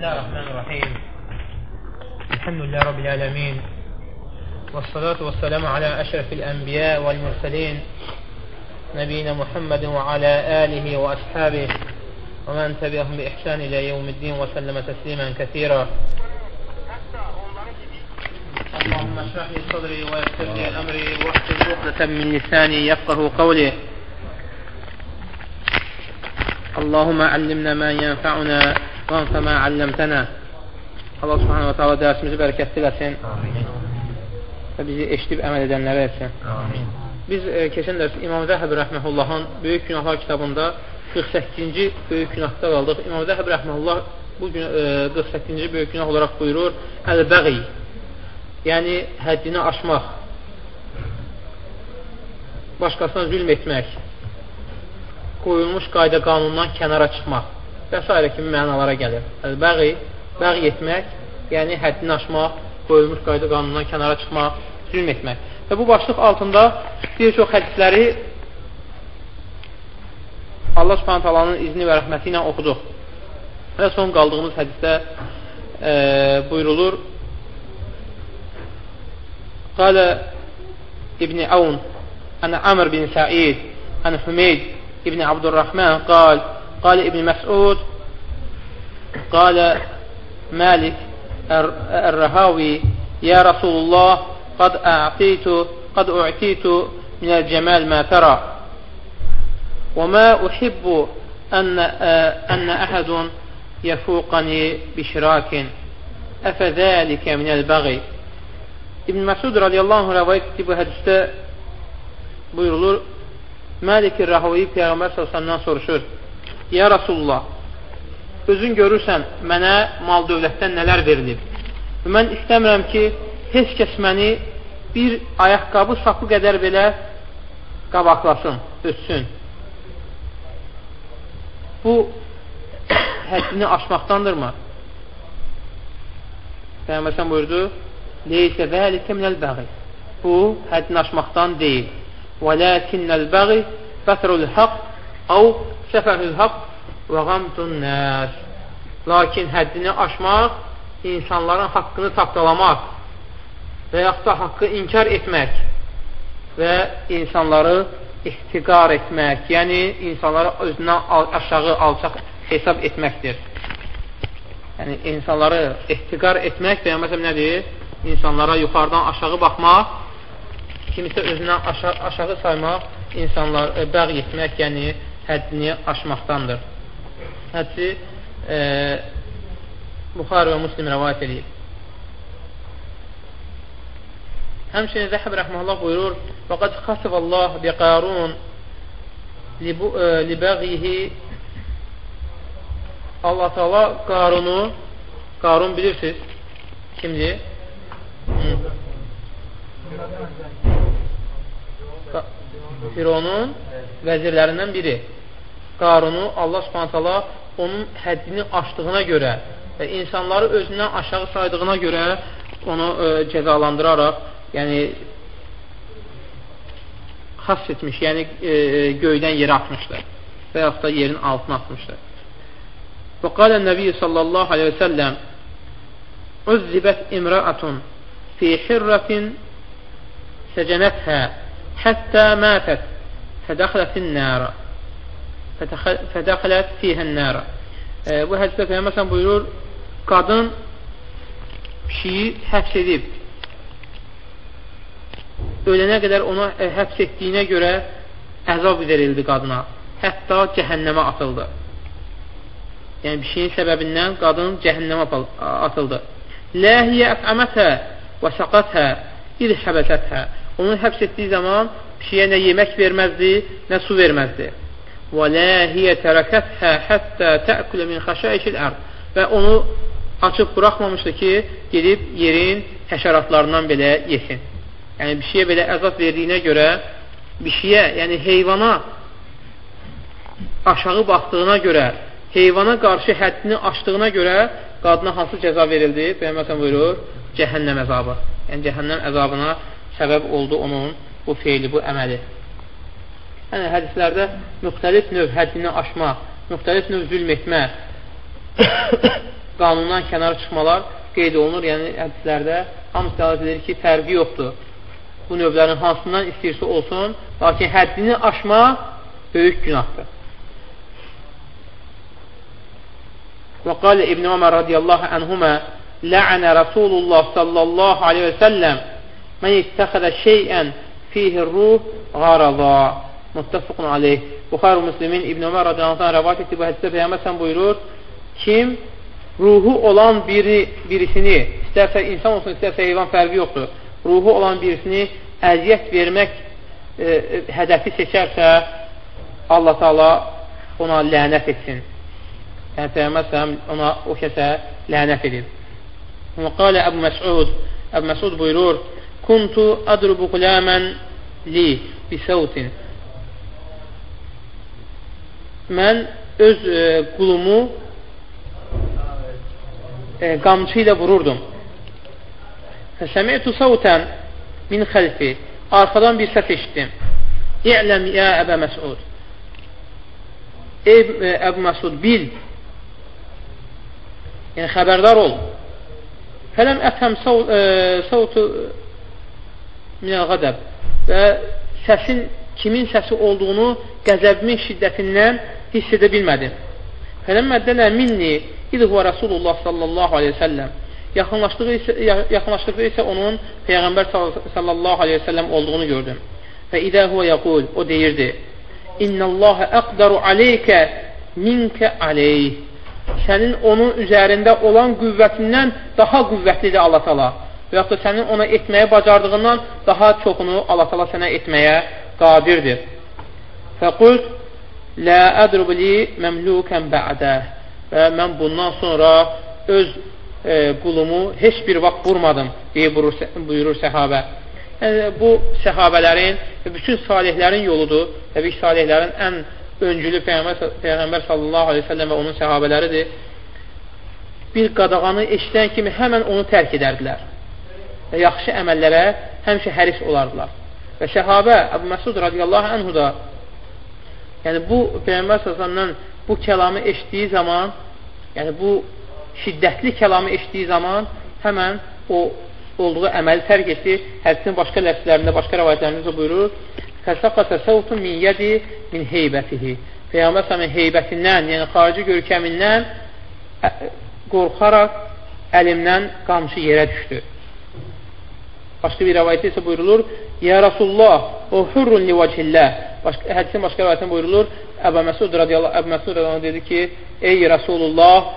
الله الرحمن الرحيم. الحمد لله رب العالمين. والصلاة والسلام على أشرف الأنبياء والمرسلين نبينا محمد وعلى آله وأصحابه ومن تبعهم بإحسان إلى يوم الدين وسلم تسليما كثيرا. اللهم اشرح لي صدري ويسر لي أمري واحلل عقدة من لساني يفقه قولي. اللهم علمنا ما ينفعنا Subhan fəmə əlləmtənə Allah subhanə və teala dərsimizi bərəkətli eləsin və bizi eşidib əməl edənlərə etsin. Amin. Biz e, keçən dərs İmam Zəhəb Rəhməhullahın Böyük Günahlar kitabında 48-ci Böyük Günahda qaldıq. İmam Zəhəb Rəhməhullah bu gün, e, 48-ci Böyük Günah olaraq buyurur Əl-Bəği yəni həddini aşmaq başqasına zülm etmək qoyulmuş qayda qanundan kənara çıxmaq və s. kimi mənalara gəlir. Əl-Bəği bəği etmək, yəni həddini aşmaq, qoyulmuş qayda qanundan kənara çıxmaq, zülm etmək. Və bu başlıq altında bir çox hədisləri Allah subhanət alanın izni və rəhməti ilə oxuduq. Və son qaldığımız hədisdə e, buyurulur Qalə İbni Avun Ənə Amr bin Səid Ənə Hümeyd İbni Abdurrahman qal قال ابن مسعود قال مالك الرهاوي يا رسول الله قد أعطيت قد أعطيت من الجمال ما ترى وما أحب أن آه، أن أحد يفوقني بشراك أفذلك من البغي. ابن مسعود رضي الله عنه Məsud radiyallahu rəvayət etdiyi مالك الرهاوي buyurulur, Məlik-i Rəhavi Peyğəmbər s.ə.vəndən soruşur, Ya Rasulullah, özün görürsən, mənə mal dövlətdən nələr verilib. Və mən istəmirəm ki, heç kəs məni bir ayaqqabı sapı qədər belə qabaqlasın, ötsün. Bu, həddini aşmaqdandırmı? Peyğəmbərsən buyurdu, Leysə zəlikə minəl bəği. Bu, həddini aşmaqdan deyil. Və ləkinnəl bəği fətrul haqq əv səfərül haqq və qamtun nəs. Lakin həddini aşmaq, insanların haqqını tapdalamaq və yaxud da haqqı inkar etmək və insanları ihtiqar etmək, yəni insanları özündən aşağı, alçaq hesab etməkdir. Yəni, insanları ihtiqar etmək məsələn nədir? İnsanlara yuxarıdan aşağı baxmaq, kimisə özündən aşağı, aşağı saymaq, insanlar e, bəğ etmək, yəni həddini aşmaqdandır hədsi e, Buxar və Muslim rəvayət edir. Həmçinin Zəhəb rəhməllah buyurur Fəqad xasıb Allah bi qarun libəğihi Allah Teala Qarunu Qarun bilirsiniz kimdir? Fironun vəzirlərindən biri. Qarunu Allah subhanətələ onun həddini aşdığına görə və insanları özündən aşağı saydığına görə onu ə, e, cəzalandıraraq, yəni xas etmiş, yəni e, göydən yerə atmışdı və yaxud da yerin altına atmışdı. Və qalə nəbi sallallahu aleyhi və səlləm Uzzibət imra'atun fi hirratin səcənəthə həttə mətət fədəxlətin nəra fədəxələt fiyhən nərə. Bu hədisdə Peyyəməsən buyurur, qadın pişiyi həbs edib. Ölənə qədər onu e, həbs etdiyinə görə əzab verildi qadına. Hətta cəhənnəmə atıldı. Yəni, pişiyin səbəbindən qadın cəhənnəmə atıldı. Ləhiyyə əfəmətə və səqətə id həbəsətə. Onu həbs etdiyi zaman pişiyə nə yemək verməzdi, nə su verməzdi. Və lə hiyə tərəkəthə həttə təəkulə min xəşəişil ərd və onu açıb buraxmamışdı ki, gedib yerin həşəratlarından belə yesin. Yəni, bir şeyə belə əzab verdiyinə görə, bir şeyə, yəni heyvana aşağı baxdığına görə, heyvana qarşı həddini aşdığına görə qadına hansı cəza verildi? Peyyəməsən buyurur, cəhənnəm əzabı. Yəni, cəhənnəm əzabına səbəb oldu onun bu feyli, bu əməli. Yəni, hədislərdə müxtəlif növ həddini aşmaq, müxtəlif növ zülm etmə, qanundan kənar çıxmalar qeyd olunur. Yəni, hədislərdə hamısı dəlat edir ki, fərqi yoxdur. Bu növlərin hansından istəyirsə olsun, lakin həddini aşma böyük günahdır. Və qalə İbn Ömər radiyallahu ənhumə Lə'ənə Rasulullah sallallahu aleyhi və səlləm mən ittəxədə şeyən fihi ruh qarada muttəfiqun aleyh Buxar Müslimin İbn Ömər radiyallahu rəvat etdi bu hədisdə Peyyəmbər sən buyurur kim ruhu olan biri, birisini istərsə insan olsun, istərsə heyvan fərqi yoxdur ruhu olan birisini əziyyət vermək e, hədəfi seçərsə Allah Taala ona lənət etsin. Yəni Peyğəmbər ona o kəsə lənət edib. Və qalə Əbu Məsud, Əbu Məsud buyurur: "Kuntu adrubu qulaman li bi sautin." Mən öz e, qulumu e, qamçı ilə vururdum. Fəsəmi'tu sautan min xəlfi. Arxadan bir səs eşitdim. İ'ləm ya Əbə Məsud. Ey e, Əbu Məsud, bil. Yəni, xəbərdar ol. Fələm əfhəm savtu e, minəl qədəb və səsin kimin səsi olduğunu qəzəbimin şiddətindən hiss edə bilmədim. Fələm məddənə minni idh və Rasulullah sallallahu aleyhi və səlləm yaxınlaşdığı isə, yaxınlaşdıqda isə onun Peyğəmbər sallallahu aleyhi və səlləm olduğunu gördüm. Və idə huvə yəqul, o deyirdi, İnnəlləhə əqdaru aleykə minkə aleyh. Sənin onun üzərində olan qüvvətindən daha qüvvətlidir Allah tala. Və yaxud da sənin ona etməyə bacardığından daha çoxunu Allah tala sənə etməyə qadirdir. Fəqult, Lə ədrubli məmlukən bə'də və mən bundan sonra öz e, qulumu heç bir vaxt vurmadım, deyə buyurur, buyurur səhabə. Yəni, bu səhabələrin və bütün salihlərin yoludur. Təbii ki, salihlərin ən öncülü Peyğəmbər, Peyğəmbər sallallahu aleyhi ve sellem və onun səhabələridir. Bir qadağanı eşidən kimi həmən onu tərk edərdilər və yaxşı əməllərə həmişə həris olardılar. Və səhabə Əbu Məsud radiyallahu anhu da yəni bu Peyğəmbər sallallahu bu kəlamı eşitdiyi zaman yəni bu şiddətli kəlamı eşitdiyi zaman həmən o olduğu əməli tərk etdi. Hədisin başqa ləfslərində, başqa rəvayətlərində buyurur, Fəsəqətə səvtun min yədi min heybətihi. Peyğəmbər səmin heybətindən, yəni xarici görkəmindən qorxaraq əlimdən qamçı yerə düşdü. Başqa bir rəvayətdə isə buyurulur, Ya Rasulullah, o hurrun li vəcillah. Başqa, hədisin başqa rəvayətində buyurulur, Əbə Məsud radiyallahu, Əbə Məsud radiyallahu dedi ki, Ey Rasulullah,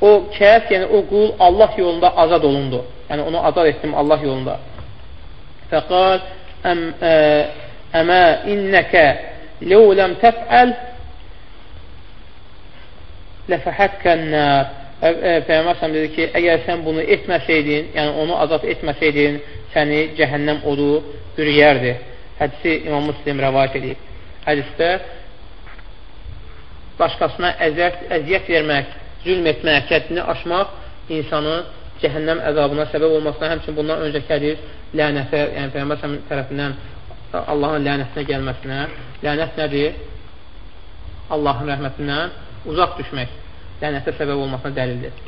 o kəs, yəni o qul Allah yolunda azad olundu. Yəni onu azad etdim Allah yolunda. Fəqal əm, ə, əmə innəkə ləv ləm təfəl ləfəhətkən nər. Peyğəmbər dedi ki, əgər sən bunu etməsəydin, yəni onu azad etməsəydin, səni cəhənnəm odu bürüyərdi. Hədisi İmam Müslim rəvayət edib. Hədisdə başqasına əziyyət, əziyyət vermək, zülm etmək, kəddini aşmaq insanı cəhənnəm əzabına səbəb olmasına, həmçin bundan öncəki hədis lənətə, yəni Peyğəmbər tərəfindən Allahın lənətinə gəlməsinə. Lənət nədir? Allahın rəhmətindən uzaq düşmək, lənətə səbəb olmasına dəlildir.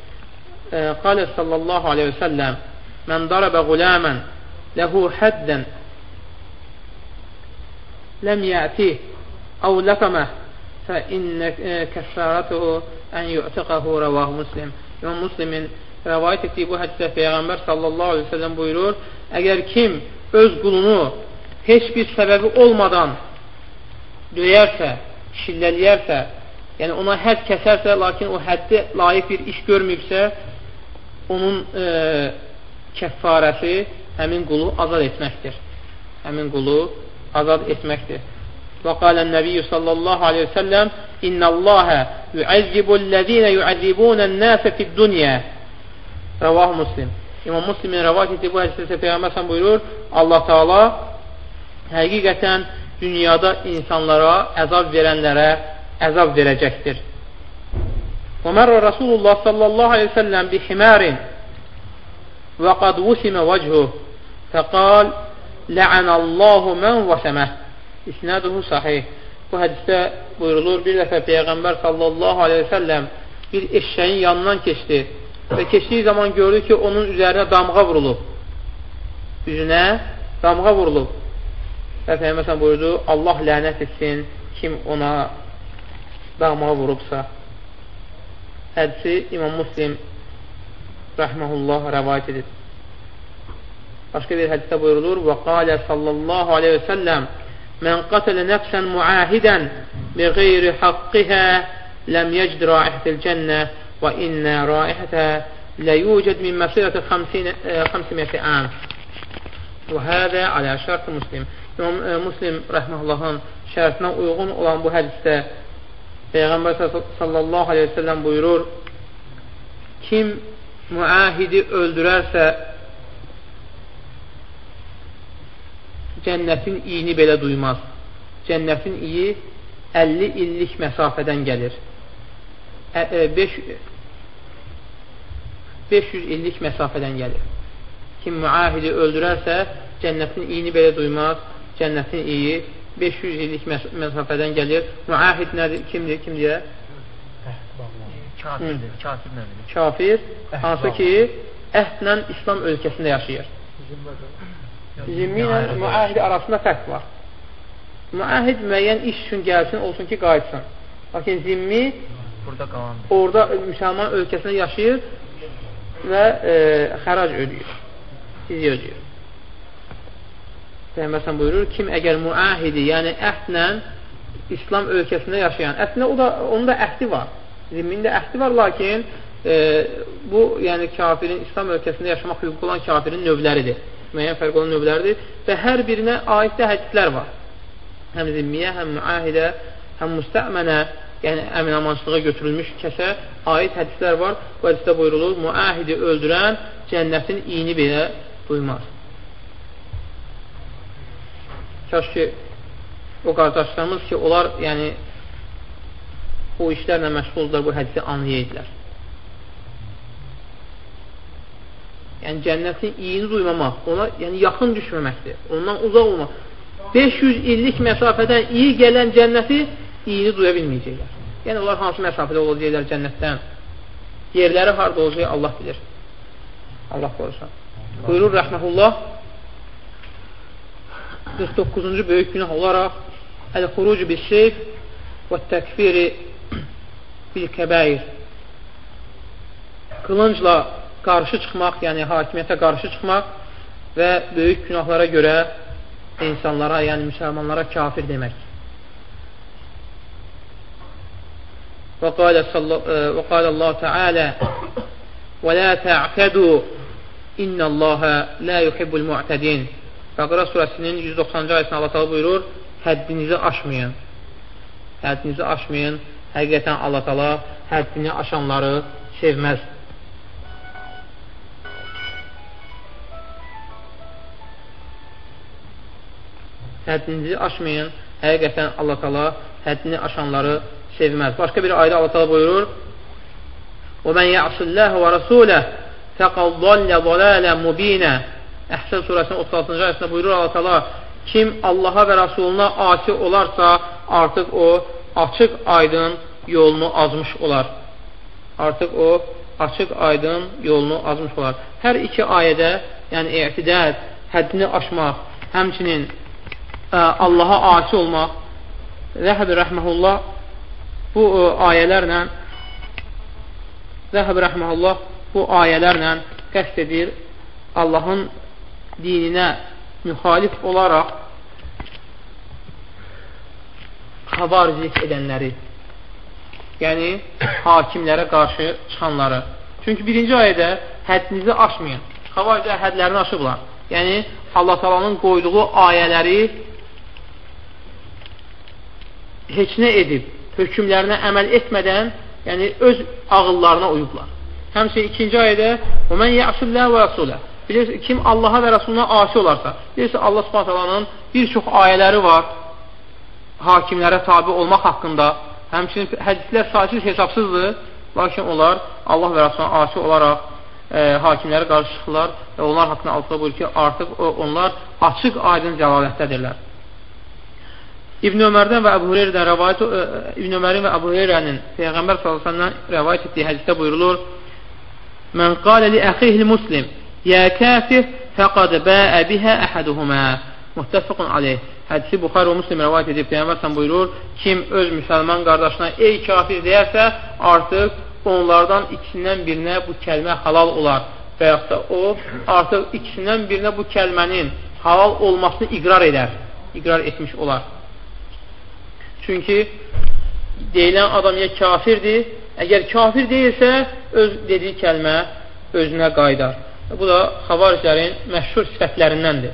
Qalə sallallahu aleyhi və səlləm Mən darabə quləmən ləhu həddən ləm yəti əv ləqəməh fəinnə kəffərətuhu ən yu'tiqəhu rəvah muslim. İmam Muslimin rəvayət etdiyi bu hədisdə Peyğəmbər sallallahu aleyhi ve sellem buyurur, əgər kim öz qulunu heç bir səbəbi olmadan döyərsə, şilləliyərsə, yəni ona hədd kəsərsə, lakin o həddi layiq bir iş görməyibsə, onun e, kəffarəsi həmin qulu azad etməkdir. Həmin qulu azad etməkdir. Və qalə nəbiyyü sallallahu aleyhi və səlləm İnnəlləhə yuəzzibul-ləzīnə yuəzzibunən-nəsə fid-dunya. Rəvah Müslim. İmam Müslimin rəvat etdiyi bu hədisdə Peyğəmbər sən buyurur, Allah Taala həqiqətən dünyada insanlara əzab verənlərə əzab verəcəkdir. Və mərrə Rasulullah sallallahu aleyhi ve sellem bi himarin və qad vusimə vəchuh fəqal lə'ənəllahu mən vəsəməh İsnaduhu sahih. Bu hədisdə buyurulur, bir dəfə Peyğəmbər sallallahu aleyhi və səlləm bir eşşəyin yanından keçdi və keçdiyi zaman gördü ki, onun üzərinə damğa vurulub. Üzünə damğa vurulub. Və Peyyəməsən buyurdu, Allah lənət etsin kim ona damğa vurubsa. Hədisi İmam Muslim rəhməhullah rəvayət edir. Başqa bir hədisdə buyurulur və qalə sallallahu aleyhi və səlləm Mən qatələ nəfsən müahidən bi qeyri haqqihə ləm yəcd raihətil cənnə və innə raihətə ləyucəd min məsirəti 500 əm və hədə alə şərt muslim İmam e, Muslim rəhməhullahın şərtinə uyğun olan bu hədisdə Peyğəmbər sallallahu aleyhi ve sellem buyurur kim müahidi öldürərsə cənnətin iyini belə duymaz. Cənnətin iyi 50 illik məsafədən gəlir. 500 e, illik məsafədən gəlir. Kim müahidi öldürərsə, cənnətin iyini belə duymaz. Cənnətin iyi 500 illik məsafədən gəlir. Müahid nədir? Kimdir? Kim deyə? Kafirdir. Kafir nədir? Kafir, hansı ki, əhdlə İslam ölkəsində yaşayır. Zimmi ilə müahid arasında fərq var. Müahid müəyyən iş üçün gəlsin, olsun ki, qayıtsın. Lakin zimmi burada qalandır. Orada müsəlman ölkəsində yaşayır və e, xərac ödəyir. Fizyə ödəyir. Peyğəmbər buyurur, kim əgər müahidi, yəni əhdlə İslam ölkəsində yaşayan, əslində o da, onun da əhdi var. Zimmin də əhdi var, lakin e, bu, yəni kafirin İslam ölkəsində yaşamaq hüququ olan kafirin növləridir müəyyən fərq olan növlərdir və hər birinə aid də hədislər var. Həm zimmiyə, həm müahidə, həm müstəmənə, yəni əminamançılığa götürülmüş kəsə aid hədislər var. Bu hədisdə buyurulur, müahidi öldürən cənnətin iyini belə duymaz. Kaş ki, o qardaşlarımız ki, onlar yəni bu işlərlə məşğuldurlar, bu hədisi anlayaydılar. Yəni cənnətin iyini duymamaq, ona yəni yaxın düşməməkdir, ondan uzaq olmaq. 500 illik məsafədən iyi gələn cənnəti iyini duya bilməyəcəklər. Yəni, onlar hansı məsafədə olacaqlar cənnətdən? Yerləri harada olacaq, Allah bilir. Allah qorusun. Buyurur rəhməhullah 49-cu böyük günah olaraq Əl-Xurucu bil-Seyf və təkfiri bil-Kəbəir Qılıncla qarşı çıxmaq, yəni hakimiyyətə qarşı çıxmaq və böyük günahlara görə insanlara, yəni müsəlmanlara kafir demək. Və qalə e, Allah Teala və la ta'tadu innallaha la yuhibbul mu'tadin. Bəqara surəsinin 190-cı ayəsində Allah Teala buyurur: Həddinizi aşmayın. Həddinizi aşmayın. Həqiqətən Allah Teala həddini aşanları sevməz. həddinizi aşmayın. Həqiqətən Allah təala həddini aşanları sevməz. Başqa bir ayda Allah təala buyurur: "Və men ya'sullaha və rasulahu faqad dalla dalalan mubina." Əhzab surəsinin 36-cı ayəsində buyurur Allah təala: "Kim Allaha və Rasuluna asi olarsa, artıq o açıq aydın yolunu azmış olar." Artıq o açıq aydın yolunu azmış olar. Hər iki ayədə, yəni i'tidad, həddini aşmaq, həmçinin Allaha asi olmaq. Zəhəb rəhməhullah bu ayələrlə Zəhəb rəhməhullah bu ayələrlə qəst edir. Allahın dininə müxalif olaraq xavaricilik edənləri yəni hakimlərə qarşı çıxanları. Çünki birinci ayədə həddinizi aşmayın. Xavaricilər hədlərini aşıblar. Yəni Allah talanın qoyduğu ayələri heç nə edib, hökmlərinə əməl etmədən, yəni öz ağıllarına uyublar. Həmçinin ikinci ayədə "Mən ya'sullah və rasulə" Bilirsiniz, kim Allaha və Rasuluna asi olarsa, bilirsiniz, Allah Subhanahu bir çox ayələri var hakimlərə tabe olmaq haqqında. Həmçinin hədislər saysız hesabsızdır, lakin onlar Allah və Rasuluna asi olaraq e, hakimlərə qarşı çıxırlar və onlar haqqında Allah buyurur ki, artıq onlar açıq aydın cəlalətdədirlər. İbn Ömərdən və Əbu Hüreyrədən rəvayət ə, İbn Ömərin və Əbu Hüreyrənin Peyğəmbər sallallahu rəvayət etdiyi hədisdə buyurulur: Mən qalə li əxihil muslim, yə kafir fəqad bəə bihə əhəduhumə. Muttəfiqun aleyh. Hədisi Buxar və Müslim rəvayət edib, Peyyəmbərsən buyurur, kim öz müsəlman qardaşına ey kafir deyərsə, artıq onlardan ikisindən birinə bu kəlmə halal olar və yaxud da o, artıq ikisindən birinə bu kəlmənin halal olmasını iqrar edər, iqrar etmiş olar. Çünki deyilən adam ya kafirdir, əgər kafir deyilsə, öz dediyi kəlmə özünə qaydar. Bu da xavariclərin məşhur sifətlərindəndir.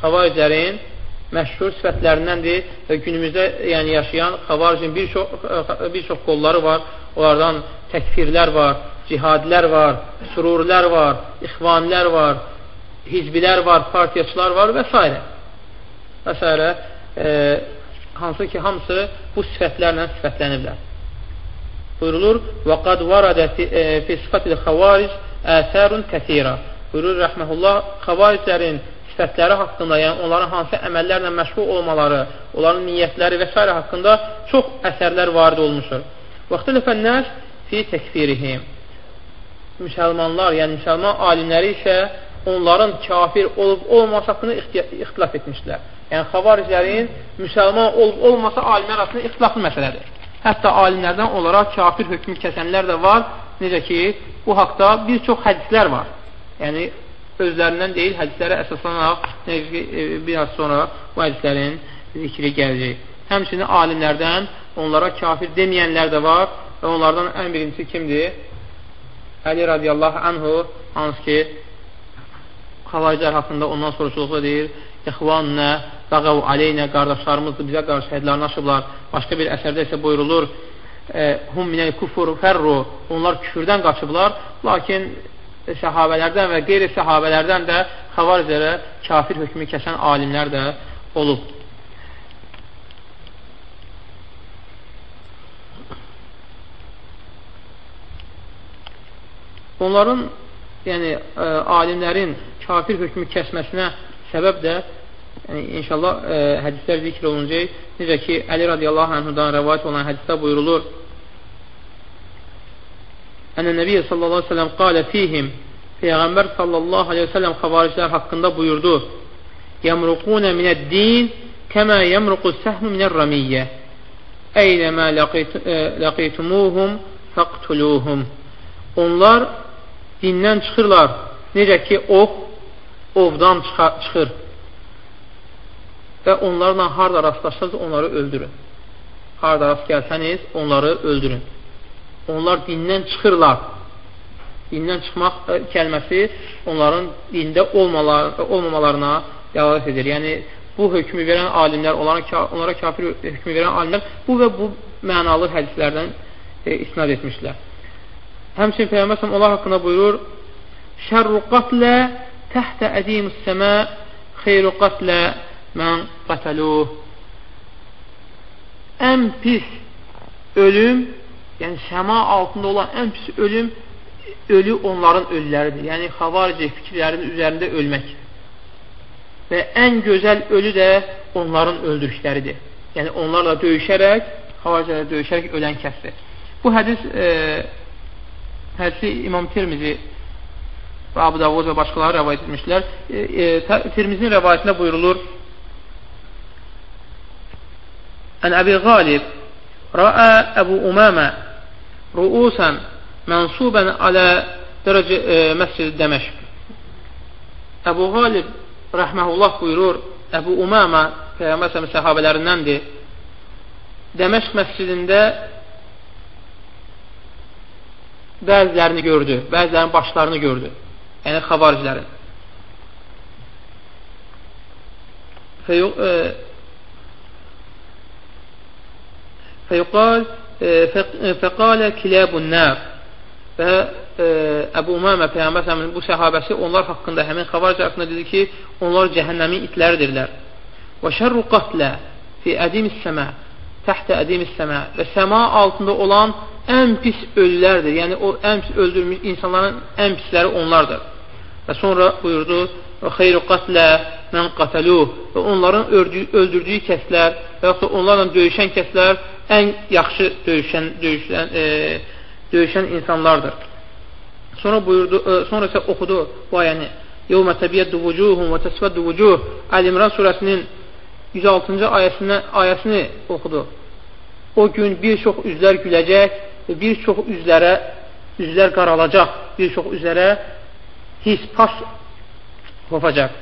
Xavariclərin məşhur sifətlərindəndir və günümüzdə yəni yaşayan xavaricin bir çox, bir çox qolları var. Onlardan təkfirlər var, cihadilər var, sururilər var, ixvanilər var, hizbilər var, partiyaçılar var və s. və s. E, hansı ki, hamısı bu sifətlərlə sifətləniblər. Buyurulur, وَقَدْ وَرَدَ فِي صِفَةِ الْخَوَارِجِ əsərun kəsira. Buyurur, rəhməhullah, xavariclərin sifətləri haqqında, yəni onların hansı əməllərlə məşğul olmaları, onların niyyətləri və s. haqqında çox əsərlər varid olmuşdur. Vaxtılifən nəs fi təkfirihim. Müsəlmanlar, yəni müsəlman alimləri isə onların kafir olub olmaması haqqında ixtilaf etmişlər. Yəni xavariclərin müsəlman olub olmasa alimlər arasında ixtilaflı məsələdir. Hətta alimlərdən onlara kafir hökmü kəsənlər də var. Necə ki, bu haqda bir çox hədislər var. Yəni, özlərindən deyil, hədislərə əsaslanaraq, necə ki, e, biraz sonra bu hədislərin zikri gələcək. Həmçinin alimlərdən onlara kafir deməyənlər də var və onlardan ən birincisi kimdir? Əli radiyallahu anhu, hansı ki, xavariclər haqqında ondan soruşuluqda deyir, İxvanə, Dağav Aleynə, qardaşlarımızdır, bizə qarşı hədlərini aşıblar. Başqa bir əsərdə isə buyurulur, e, hum minəl kufur fərru, onlar küfürdən qaçıblar, lakin səhabələrdən və qeyri-səhabələrdən də xavariclərə kafir hökmü kəsən alimlər də olub. Onların, yəni ə, e, alimlərin kafir hökmü kəsməsinə səbəb də yəni, inşallah e, hədislər zikr olunacaq. Necə ki, Əli radiyallahu anhudan rəvayət olan hədisdə buyurulur. Ənə Nəbiyyə sallallahu aleyhi ve sellem qalə fihim Peyğəmbər sallallahu aleyhi ve sellem xavariclər haqqında buyurdu. Yəmruqunə minəd-din kəmə yəmruqu səhmu minər-ramiyyə Əynəmə ləqitumuhum fəqtuluhum Onlar dindən çıxırlar. Necə ki, ox ovdan çıxır və onlarla harada rastlaşsanız onları öldürün. Harada rast gəlsəniz onları öldürün. Onlar dindən çıxırlar. Dindən çıxmaq e, kəlməsi onların dində olmalar, olmamalarına dəlalət edir. Yəni, bu hökmü verən alimlər, onlara, onlara kafir hökmü verən alimlər bu və bu mənalı hədislərdən e, isnad etmişlər. Həmçin Peyğəmbər onlar haqqında buyurur: "Şərru qatlə təhtə ədimus səmə, xeyru qatlə mən qatəluh." Ən pis ölüm, yəni səma altında olan ən pis ölüm ölü onların ölüləridir. Yəni xavaricə fikirlərinin üzərində ölmək. Və ən gözəl ölü də onların öldürüşləridir. Yəni onlarla döyüşərək, xavaricələ döyüşərək ölən kəsdir. Bu hədis e, hədisi İmam Tirmizi və Abu Davud və başqaları rəvayət etmişlər. E, e, Tirmizin rəvayətində buyurulur Ən Əbi Qalib Rəə Əbu Umamə ruusan mənsubən alə dərəcə e, məscid Dəməşq. Əbu Qalib rəhməhullah buyurur, Əbu Umamə Peyğəmbər səhabələrindəndir. Dəməşq məscidində bəzilərini gördü, bəzilərinin başlarını gördü. Yəni xavaricilərin. Feyuqal fəqalə kilabun nar və Əbu Umamə Peyğəmbər bu səhabəsi onlar haqqında, həmin xavaricə haqqında dedi ki, onlar cəhənnəmin itləridirlər. Və şərru qatlə fi ədimis səmə təhtə ədimis səmə və səma altında olan ən pis ölülərdir. Yəni, o ən pis öldürmüş insanların ən pisləri onlardır. Və sonra buyurdu, və xeyru qatlə mən qatəlu və onların öldürdüyü kəslər və yaxud da onlarla döyüşən kəslər ən yaxşı döyüşən, döyüşən, e, döyüşən insanlardır. Sonra buyurdu, ə, sonra isə oxudu bu ayəni. Yevmə təbiyyəddu vucuhum və təsvəddu vucuh. Əl-İmran surəsinin 106-cı ayəsini, ayəsini oxudu. O gün bir çox üzlər güləcək və bir çox üzlərə üzlər qaralacaq, bir çox üzlərə his, pas qopacaq.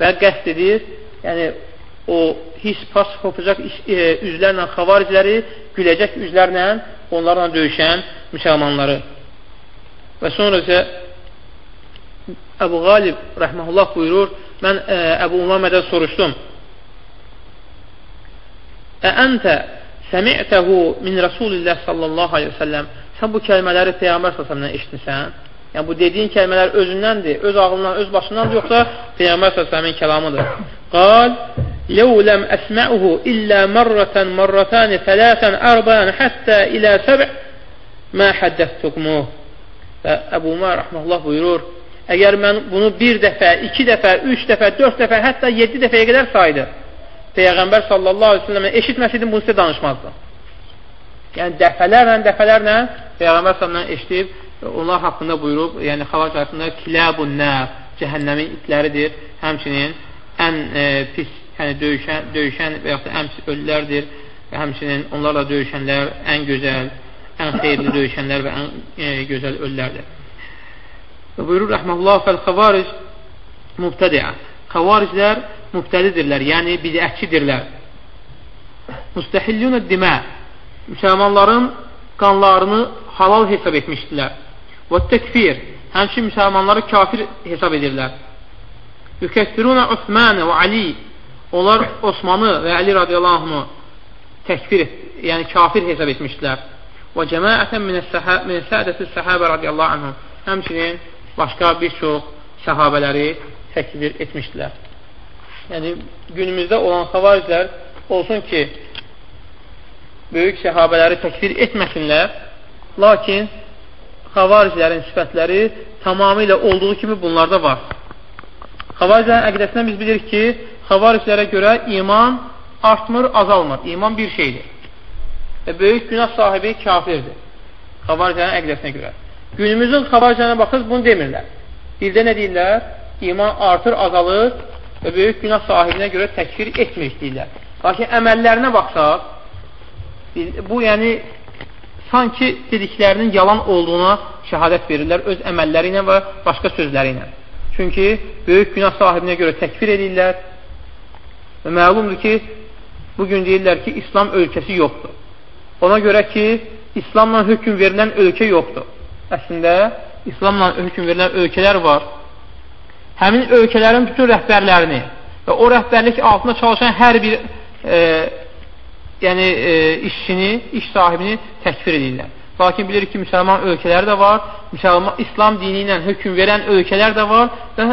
Və qəst edir, yəni o his, pas qopacaq e, üzlərlə xavaricləri güləcək üzlərlə onlarla döyüşən müsəlmanları. Və sonra isə Əbu Qalib rəhməhullah buyurur, mən ə, e, Əbu Umamədən soruşdum. Əəntə səmi'təhu min Rasulillah sallallahu aleyhi və səlləm sən bu kəlmələri Peyğəmbər s.ə.vədən eşitmisən? Yəni, bu dediyin kəlmələr özündəndir, öz ağlından, öz başındandır, yoxsa Peyğəmbər s.ə.v-in kəlamıdır. Qal, لو لم أسمعه إلا مرة مرتان ثلاثا أربعا حتى إلى سبع ما حدثتكموه və Əbu Umar rəhməllah buyurur, əgər mən bunu bir dəfə, iki dəfə, üç dəfə, dörd dəfə, hətta yedi dəfəyə qədər saydı, Peyğəmbər sallallahu aleyhi ve sellemə eşitməsəydim, bunu sizə danışmazdı. Yəni, dəfələrlə, dəfələrlə Peyğəmbər sallallahu eşitib, onlar haqqında buyurub, yəni xalac haqqında kiləbun nə, cəhənnəmin itləridir, həmçinin ən e, pis, yəni döyüşən, döyüşən və yaxud da pis ölülərdir və həmçinin onlarla döyüşənlər ən gözəl, ən xeyirli döyüşənlər və ən e, gözəl ölülərdir. Və buyurur Rəhməllah fəl-xavaric mübtədiə. Xavariclər mübtəlidirlər, yəni bidətçidirlər. Müstəhillünə dimə, müsəlmanların qanlarını halal hesab etmişdilər. Və təkfir, həmçin müsəlmanları kafir hesab edirlər. Yükəffirunə Osmanə və Ali, onlar Osmanı və Əli radiyallahu təkfir, yəni kafir hesab etmişdilər. Və cəmaətən min sədəsi səhabə radiyallahu anhu, həmçinin başqa bir çox səhabələri təkfir etmişdilər yəni günümüzdə olan xavariclər olsun ki, böyük səhabələri təkfir etməsinlər, lakin xavariclərin sifətləri tamamilə olduğu kimi bunlarda var. Xavariclərin əqdəsindən biz bilirik ki, xavariclərə görə iman artmır, azalmır. İman bir şeydir. Və böyük günah sahibi kafirdir. Xavariclərin əqdəsinə görə. Günümüzün xavariclərinə baxırız, bunu demirlər. Dildə nə deyirlər? İman artır, azalır və böyük günah sahibinə görə təkfir etmirik deyirlər. Lakin əməllərinə baxsaq, bu yəni sanki dediklərinin yalan olduğuna şəhadət verirlər öz əməlləri ilə və başqa sözləri ilə. Çünki böyük günah sahibinə görə təkfir edirlər və məlumdur ki, bugün deyirlər ki, İslam ölkəsi yoxdur. Ona görə ki, İslamla hökum verilən ölkə yoxdur. Əslində, İslamla hökum verilən ölkələr var həmin ölkələrin bütün rəhbərlərini və o rəhbərlik altında çalışan hər bir e, yəni e, işçini, iş sahibini təkfir edirlər. Lakin bilir ki, müsəlman ölkələri də var, müsəlman, İslam dini ilə hökum verən ölkələr də var və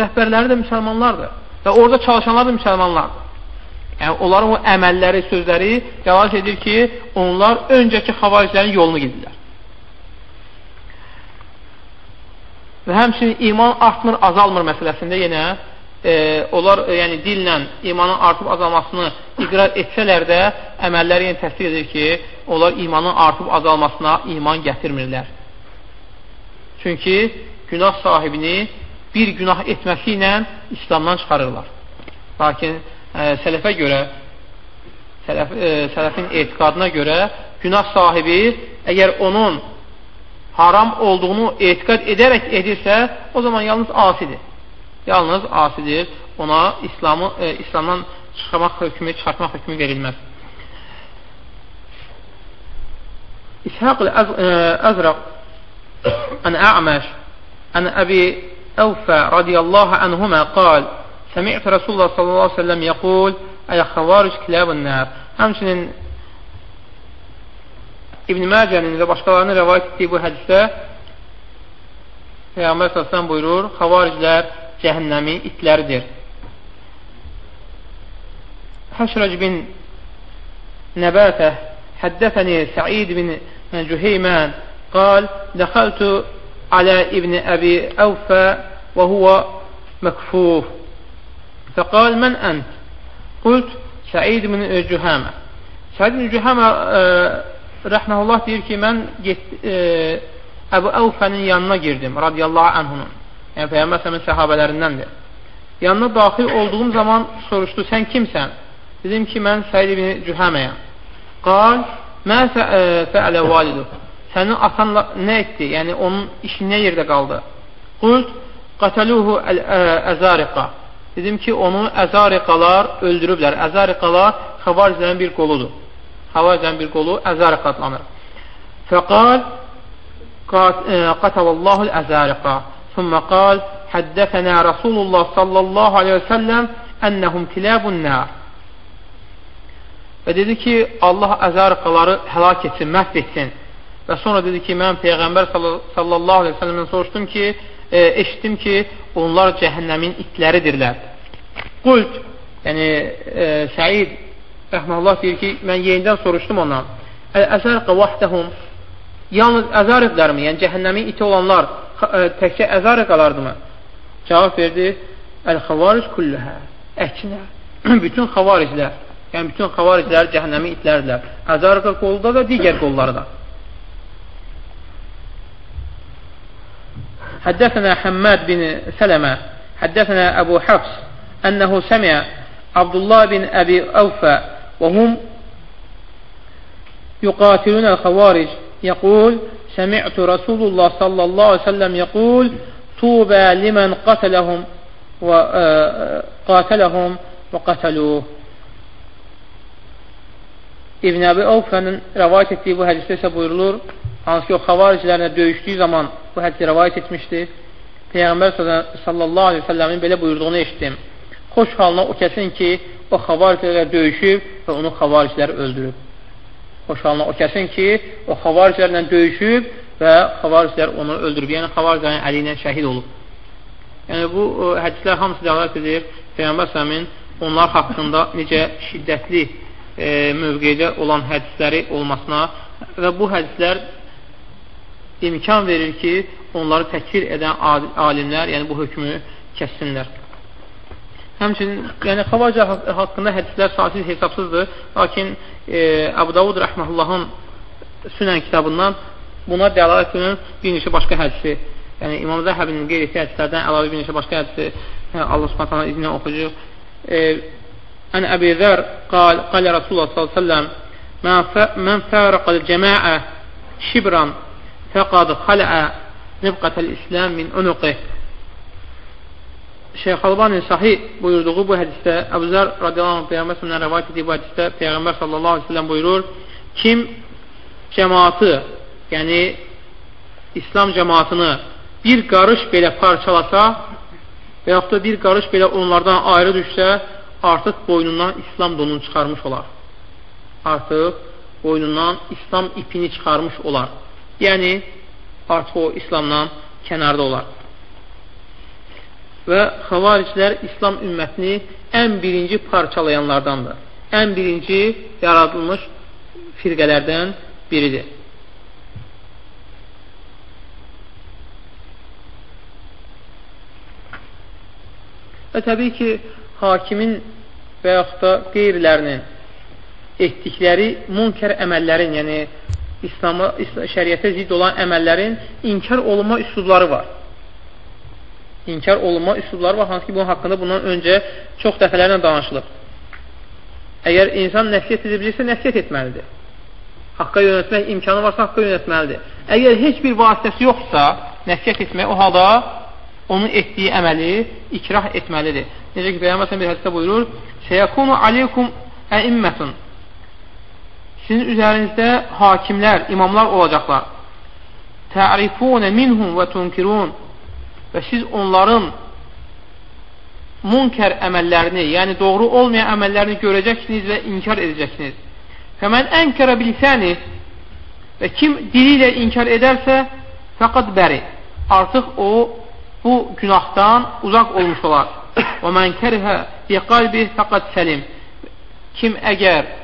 rəhbərləri də müsəlmanlardır. Və orada çalışanlar da müsəlmanlardır. Yəni, onların o əməlləri, sözləri yavaş edir ki, onlar öncəki xavariclərin yolunu gedirlər. Və həmçinin iman artmır, azalmır məsələsində yenə e, onlar e, yəni dillə imanın artıb azalmasını iqrar etsələr də əməlləri yenə təsdiq edir ki, onlar imanın artıb azalmasına iman gətirmirlər. Çünki günah sahibini bir günah etməsi ilə İslamdan çıxarırlar. Lakin e, sələfə görə sələf, e, sələfin etiqadına görə günah sahibi əgər onun haram olduğunu etiqad edərək edirsə, o zaman yalnız asidir. Yalnız asidir. Ona İslamı, e, İslamdan çıxarmaq hökmü, çıxartmaq hökmü verilməz. İshaq el-Əzraq an A'maş an Əbi Əvfə radiyallahu anhuma qal Səmi'tu Rasulullah sallallahu aleyhi ve sellem yəqul Əyə xavaric kilabın nər Həmçinin İbn Məcənin və başqalarının rəvayət etdiyi bu hədisdə Peyğəmbər səsən buyurur, xavariclər cəhənnəmi itləridir. Həşrəc bin Nəbətə həddəfəni Səid bin Cüheymən qal, dəxəltü alə ibn Əbi Əvfə və huvə məkfuf. Fəqal, mən ənt? Qult, Səid bin Cühəmə. Səid bin Cühəmə rəhməhullah deyir ki, mən get, e, Əbu Əvfənin yanına girdim, radiyallahu anhunun. Yəni, Peyyəmbər səmin səhabələrindəndir. Yanına daxil olduğum zaman soruşdu, sən kimsən? Dedim ki, mən Səid ibn Cühəməyəm. Qal, mə fəələ validu. Sənin atan nə etdi? Yəni, onun işi nə yerdə qaldı? Qult, qatəluhu əzariqa. Dedim ki, onu əzariqalar öldürüblər. Əzariqalar xavariclərin bir qoludur. Xavariclərin bir qolu əzariq adlanır. Fəqal, qatalallahu əzariqa. Thumma qal, həddəfənə Rasulullah sallallahu aleyhi və səlləm ənəhum kilabun nar. Və dedi ki, Allah əzariqaları həlak etsin, məhv etsin. Və sonra dedi ki, mən Peyğəmbər sallallahu aleyhi və səlləmdən soruşdum ki, e, eşitdim ki, onlar cəhənnəmin itləridirlər. Qult, yəni e, Səid rəhməllah deyir ki, mən yenidən soruşdum ondan. Əzərqə vahdəhum yalnız əzariqlərmi, yəni cəhənnəmin iti olanlar e, təkcə əzariqalardırmı? Cavab verdi, əl-xavaric kulləhə, əksinə, bütün xavariclər, yəni bütün xavariclər cəhənnəmin itlərdirlər. Əzariqa qolda da, digər qolları حدثنا حماد بن سلمة حدثنا أبو حفص أنه سمع عبد الله بن أبي أوفى وهم يقاتلون الخوارج يقول سمعت رسول الله صلى الله عليه وسلم يقول طوبى لمن قتلهم وقاتلهم وقتلوه. İbn Əbi Ovfənin rəvayət etdiyi bu hədisdə isə buyurulur, hansı ki, o xavaricilərlə döyüşdüyü zaman bu hədisi rəvayət etmişdir. Peyğəmbər sallallahu aleyhi ve səlləmin belə buyurduğunu eşitdim. Xoş halına o kəsin ki, o xavaricilərlə döyüşüb və onu xavaricilər öldürüb. Xoş halına o kəsin ki, o xavaricilərlə döyüşüb və xavaricilər onu öldürüb. Yəni, xavaricilərin əli ilə şəhid olub. Yəni, bu hədislər hamısı dəlalət edir Peyğəmbər sələmin onlar haqqında necə şiddətli e, mövqedə olan hədisləri olmasına və bu hədislər imkan verir ki, onları təkfir edən alimlər, yəni bu hökmü kəssinlər. Həmçinin, yəni xavaca haqqında hədislər saatı hesabsızdır, lakin e, Əbu Davud Rəhməhullahın Sünən kitabından buna dəlalət edən bir neçə başqa hədisi, yəni İmam Zəhəbinin etdiyi hədislərdən əlavə bir neçə başqa hədisi yəni, Allah Subhanahu izni oxucuq. E, Ən Əbi Zər qal, qalə Rasulullah səlləm: "Mən fərqəl cəmaə şibran fəqad xaləə nibqətəl İslam min unuqih." Şeyx Albani sahih buyurduğu bu hədisdə Əbu Zər radiyallahu anh Peyğəmbər sallallahu rəvayət etdiyi bu hədisdə Peyğəmbər sallallahu əleyhi və səlləm buyurur: "Kim cəmaatı, yəni İslam cəmaatını bir qarış belə parçalasa və yaxud da bir qarış belə onlardan ayrı düşsə, artıq boynundan İslam donunu çıxarmış olar. Artıq boynundan İslam ipini çıxarmış olar. Yəni, artıq o İslamdan kənarda olar. Və xavariclər İslam ümmətini ən birinci parçalayanlardandır. Ən birinci yaradılmış firqələrdən biridir. Və təbii ki, hakimin və yaxud da qeyrilərinin etdikləri münkər əməllərin, yəni İslam'a, şəriətə zidd olan əməllərin inkar olunma üsulları var. İnkar olunma üsulları var, hansı ki, bunun haqqında bundan öncə çox dəfələrlə danışılıb. Əgər insan nəsiyyət edə bilirsə, nəsiyyət etməlidir. Haqqa yönətmək imkanı varsa, haqqa yönətməlidir. Əgər heç bir vasitəsi yoxsa, nəsiyyət etmək o halda onun etdiyi əməli ikrah etməlidir. Necə ki, Peyyəməsən bir hədisdə buyurur, Səyəkunu aleykum əimmətun Sizin üzərinizdə hakimlər, imamlar olacaqlar. Tərifunə minhum və tunkirun və siz onların munkər əməllərini, yəni doğru olmayan əməllərini görəcəksiniz və inkar edəcəksiniz. Fəmən ənkərə bilsəni və kim dili ilə inkar edərsə, fəqat bəri. Artıq o bu günahdan uzaq olmuş olar. Və mən kərhə bi qalbi fəqat səlim. Kim əgər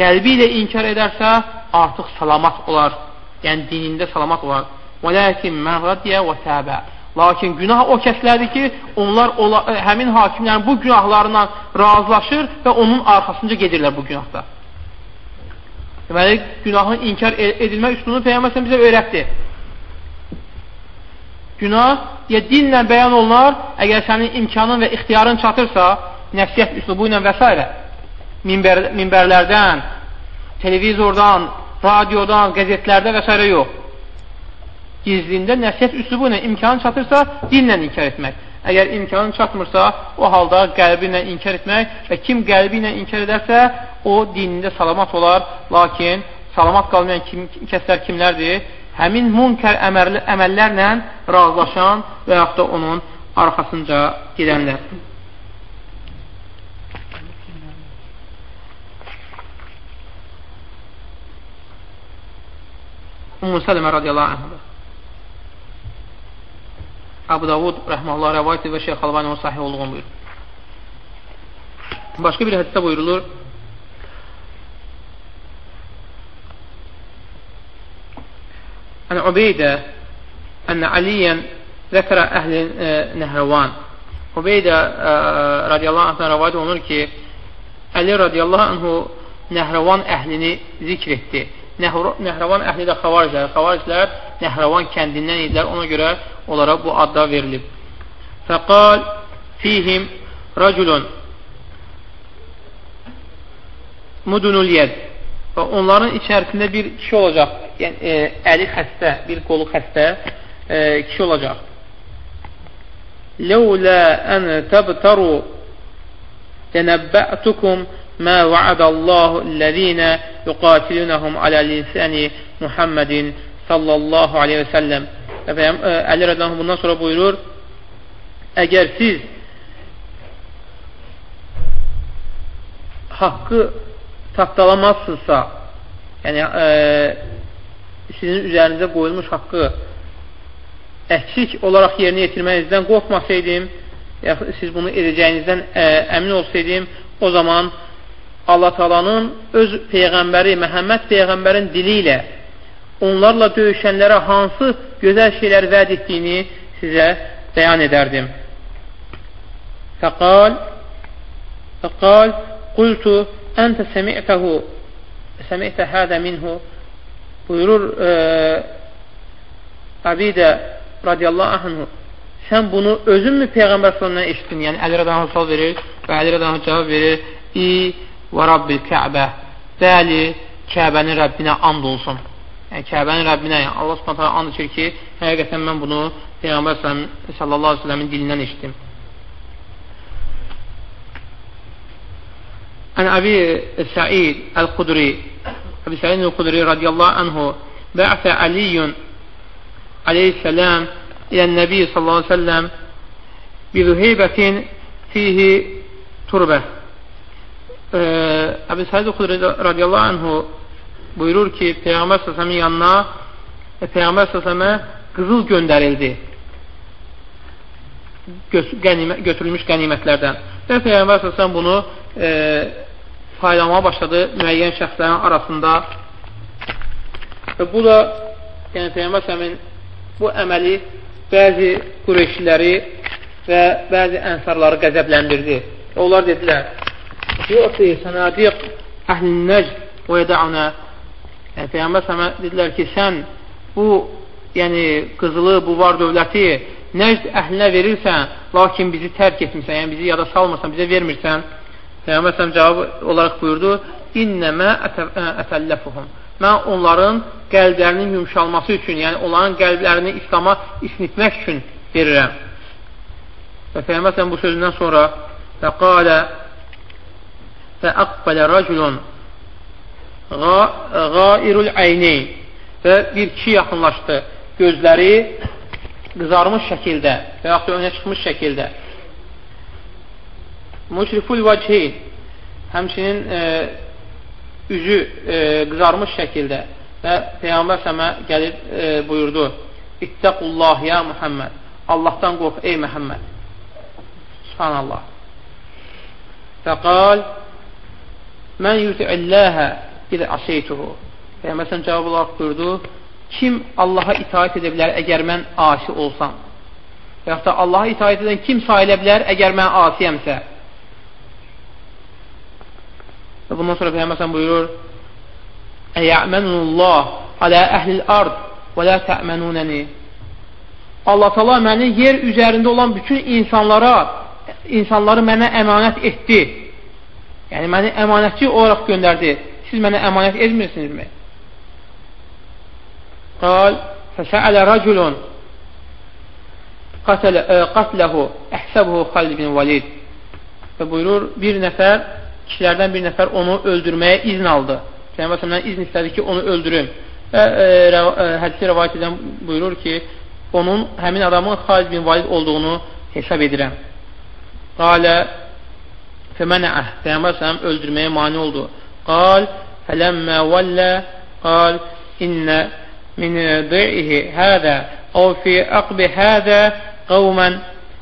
qəlbi ilə inkar edərsə, artıq salamat olar. Yəni, dinində salamat olar. Və ləkin mən radiyə və təbə. Lakin günah o kəslərdir ki, onlar ola, həmin hakimlərin bu günahlarından razılaşır və onun arxasınca gedirlər bu günahda. Deməli, günahın inkar edilmə üsulunu Peyyəməsən bizə öyrətdi. Günah ya dinlə bəyan olunar, əgər sənin imkanın və ixtiyarın çatırsa, nəfsiyyət üslubu ilə və s. Minbər, minbərlərdən, televizordan, radiodan, qəzetlərdə və s. yox. Gizlində nəsiyyət üslubu ilə imkanın çatırsa, dinlə inkar etmək. Əgər imkanın çatmırsa, o halda qəlbi ilə inkar etmək və kim qəlbi ilə inkar edərsə, o dinində salamat olar, lakin salamat qalmayan kim, kəslər kimlərdir? həmin münkər əməl, əməllərlə razılaşan və yaxud da onun arxasınca gedənlər. Ümmü Sələmə radiyallahu anhədə. Abu Davud rəhməllah rəvayət və Şeyx Albani onun sahih olduğunu buyurur. Başqa bir hədisdə buyurulur. Ən Ubeydə ən Aliyyən zəkərə əhli e, Nəhrəvan. Ubeydə e, radiyallahu anhdan rəvayət olunur ki, Əli radiyallahu anhu Nəhrəvan əhlini zikr etdi. Nəhravan əhli də xavariclər. Xavariclər Nəhravan kəndindən idilər. Ona görə onlara bu adda verilib. Fəqal fihim rəculun mudunul yəd və onların içərisində bir kişi olacaq yəni, e, əli xəstə, bir qolu xəstə e, kişi olacaq. Ləulə ən təbtəru tənəbbə'tukum mə va'adallahu ləzinə yuqatilunəhum alə lisəni Muhammedin sallallahu aleyhi və səlləm. Efendim, e, Əli rədəlahu bundan sonra buyurur, əgər siz haqqı tapdalamazsınızsa, yəni e, sizin üzərinizə qoyulmuş haqqı əksik olaraq yerinə yetirmənizdən qorxmasaydım, yaxud siz bunu edəcəyinizdən ə, əmin olsaydım, o zaman Allah talanın öz Peyğəmbəri, Məhəmməd Peyğəmbərin dili ilə onlarla döyüşənlərə hansı gözəl şeylər vəd etdiyini sizə bəyan edərdim. Fəqal Fəqal Qultu Əntə səmi'təhu Səmi'tə hədə minhu buyurur e, Abidə radiyallahu anhu sən bunu özünmü Peyğəmbər sallallahu eşitdin? Yəni Əli rədanı sual verir və Əli rədanı cavab verir İ və Rabbil Kəbə bəli, Kəbənin Rəbbinə and olsun. Yəni, Kəbənin Rəbbinə, yəni Allah subhanətə and içir ki, həqiqətən mən bunu Peyyambər sallallahu aleyhi ve selləmin dilindən işitdim. Ən Əbi Səid Əl-Qudri Əbi Səid Əl-Qudri radiyallahu anhu bə'fə Əliyyun aleyhisselam ilən Nəbi sallallahu aleyhi ve selləm bizuheybətin fihi turbe. Ee, Ebu Said Hudri radiyallahu anhu buyurur ki Peygamber sallallahu yanına e, Peygamber sallallahu kızıl gönderildi. Gö ganime, götürülmüş ganimetlerden. Ve Peygamber sallallahu bunu e, paylamaya başladı müəyyən şəxslərin arasında. Və bu da, yəni Peyyəmbər səmin bu əməli bəzi Qureyşliləri və bəzi ənsarları qəzəbləndirdi. Onlar dedilər, Yu'ti sənadiq əhlin nəcd və yədəunə yəni, Peyyəmbər səmə dedilər ki, sən bu yəni qızılı, bu var dövləti nəcd əhlinə verirsən, lakin bizi tərk etmirsən, yəni bizi yada salmırsan, bizə vermirsən, Peyğəmbər səhəm cavab olaraq buyurdu, İnnəmə ətəlləfuhum. Mən onların qəlblərinin yumşalması üçün, yəni onların qəlblərini İslama isnitmək üçün verirəm. Və Peyğəmbər səhəm bu sözündən sonra və qalə və əqbələ rəculun qairul əyneyn və bir kişi yaxınlaşdı. Gözləri qızarmış şəkildə və yaxud da önə çıxmış şəkildə. Müşriful vəchi həmçinin e, üzü e, qızarmış şəkildə və Peyğəmbər səmə gəlib e, buyurdu İttəqullah ya Muhammed Allahdan qorx ey Məhəmməd. Subhanallah. Fəqal Mən yuti'illəhə ilə aseytuhu Peyğəmbər cavab olaraq buyurdu Kim Allaha itaat edə bilər əgər mən asi olsam? Yaxud da Allaha itaat edən kim sayılə bilər əgər mən asiyəmsə? Və bundan sonra Peyyəməsən buyurur, Əyə'mənullah alə əhlil ard və lə tə'mənunəni Allah Taala məni yer üzərində olan bütün insanlara insanları mənə əmanət etdi. Yəni məni əmanətçi olaraq göndərdi. Siz mənə əmanət etmirsinizmi? Qal fəsəələ rəculun qatləhu əhsəbuhu Xalid bin Valid və buyurur, bir nəfər, kişilərdən bir nəfər onu öldürməyə izn aldı. Peyğəmbər səndən izn istədi ki, onu öldürüm. Və e, e, hədisi rəvayət edən buyurur ki, onun, həmin adamın Xalid bin Valid olduğunu hesab edirəm. Qalə fəmənəəh, Peyğəmbər sələm öldürməyə mani oldu. Qal, fələmmə vəllə, qal, innə min di'ihi hədə, o fi əqbi hədə qavmən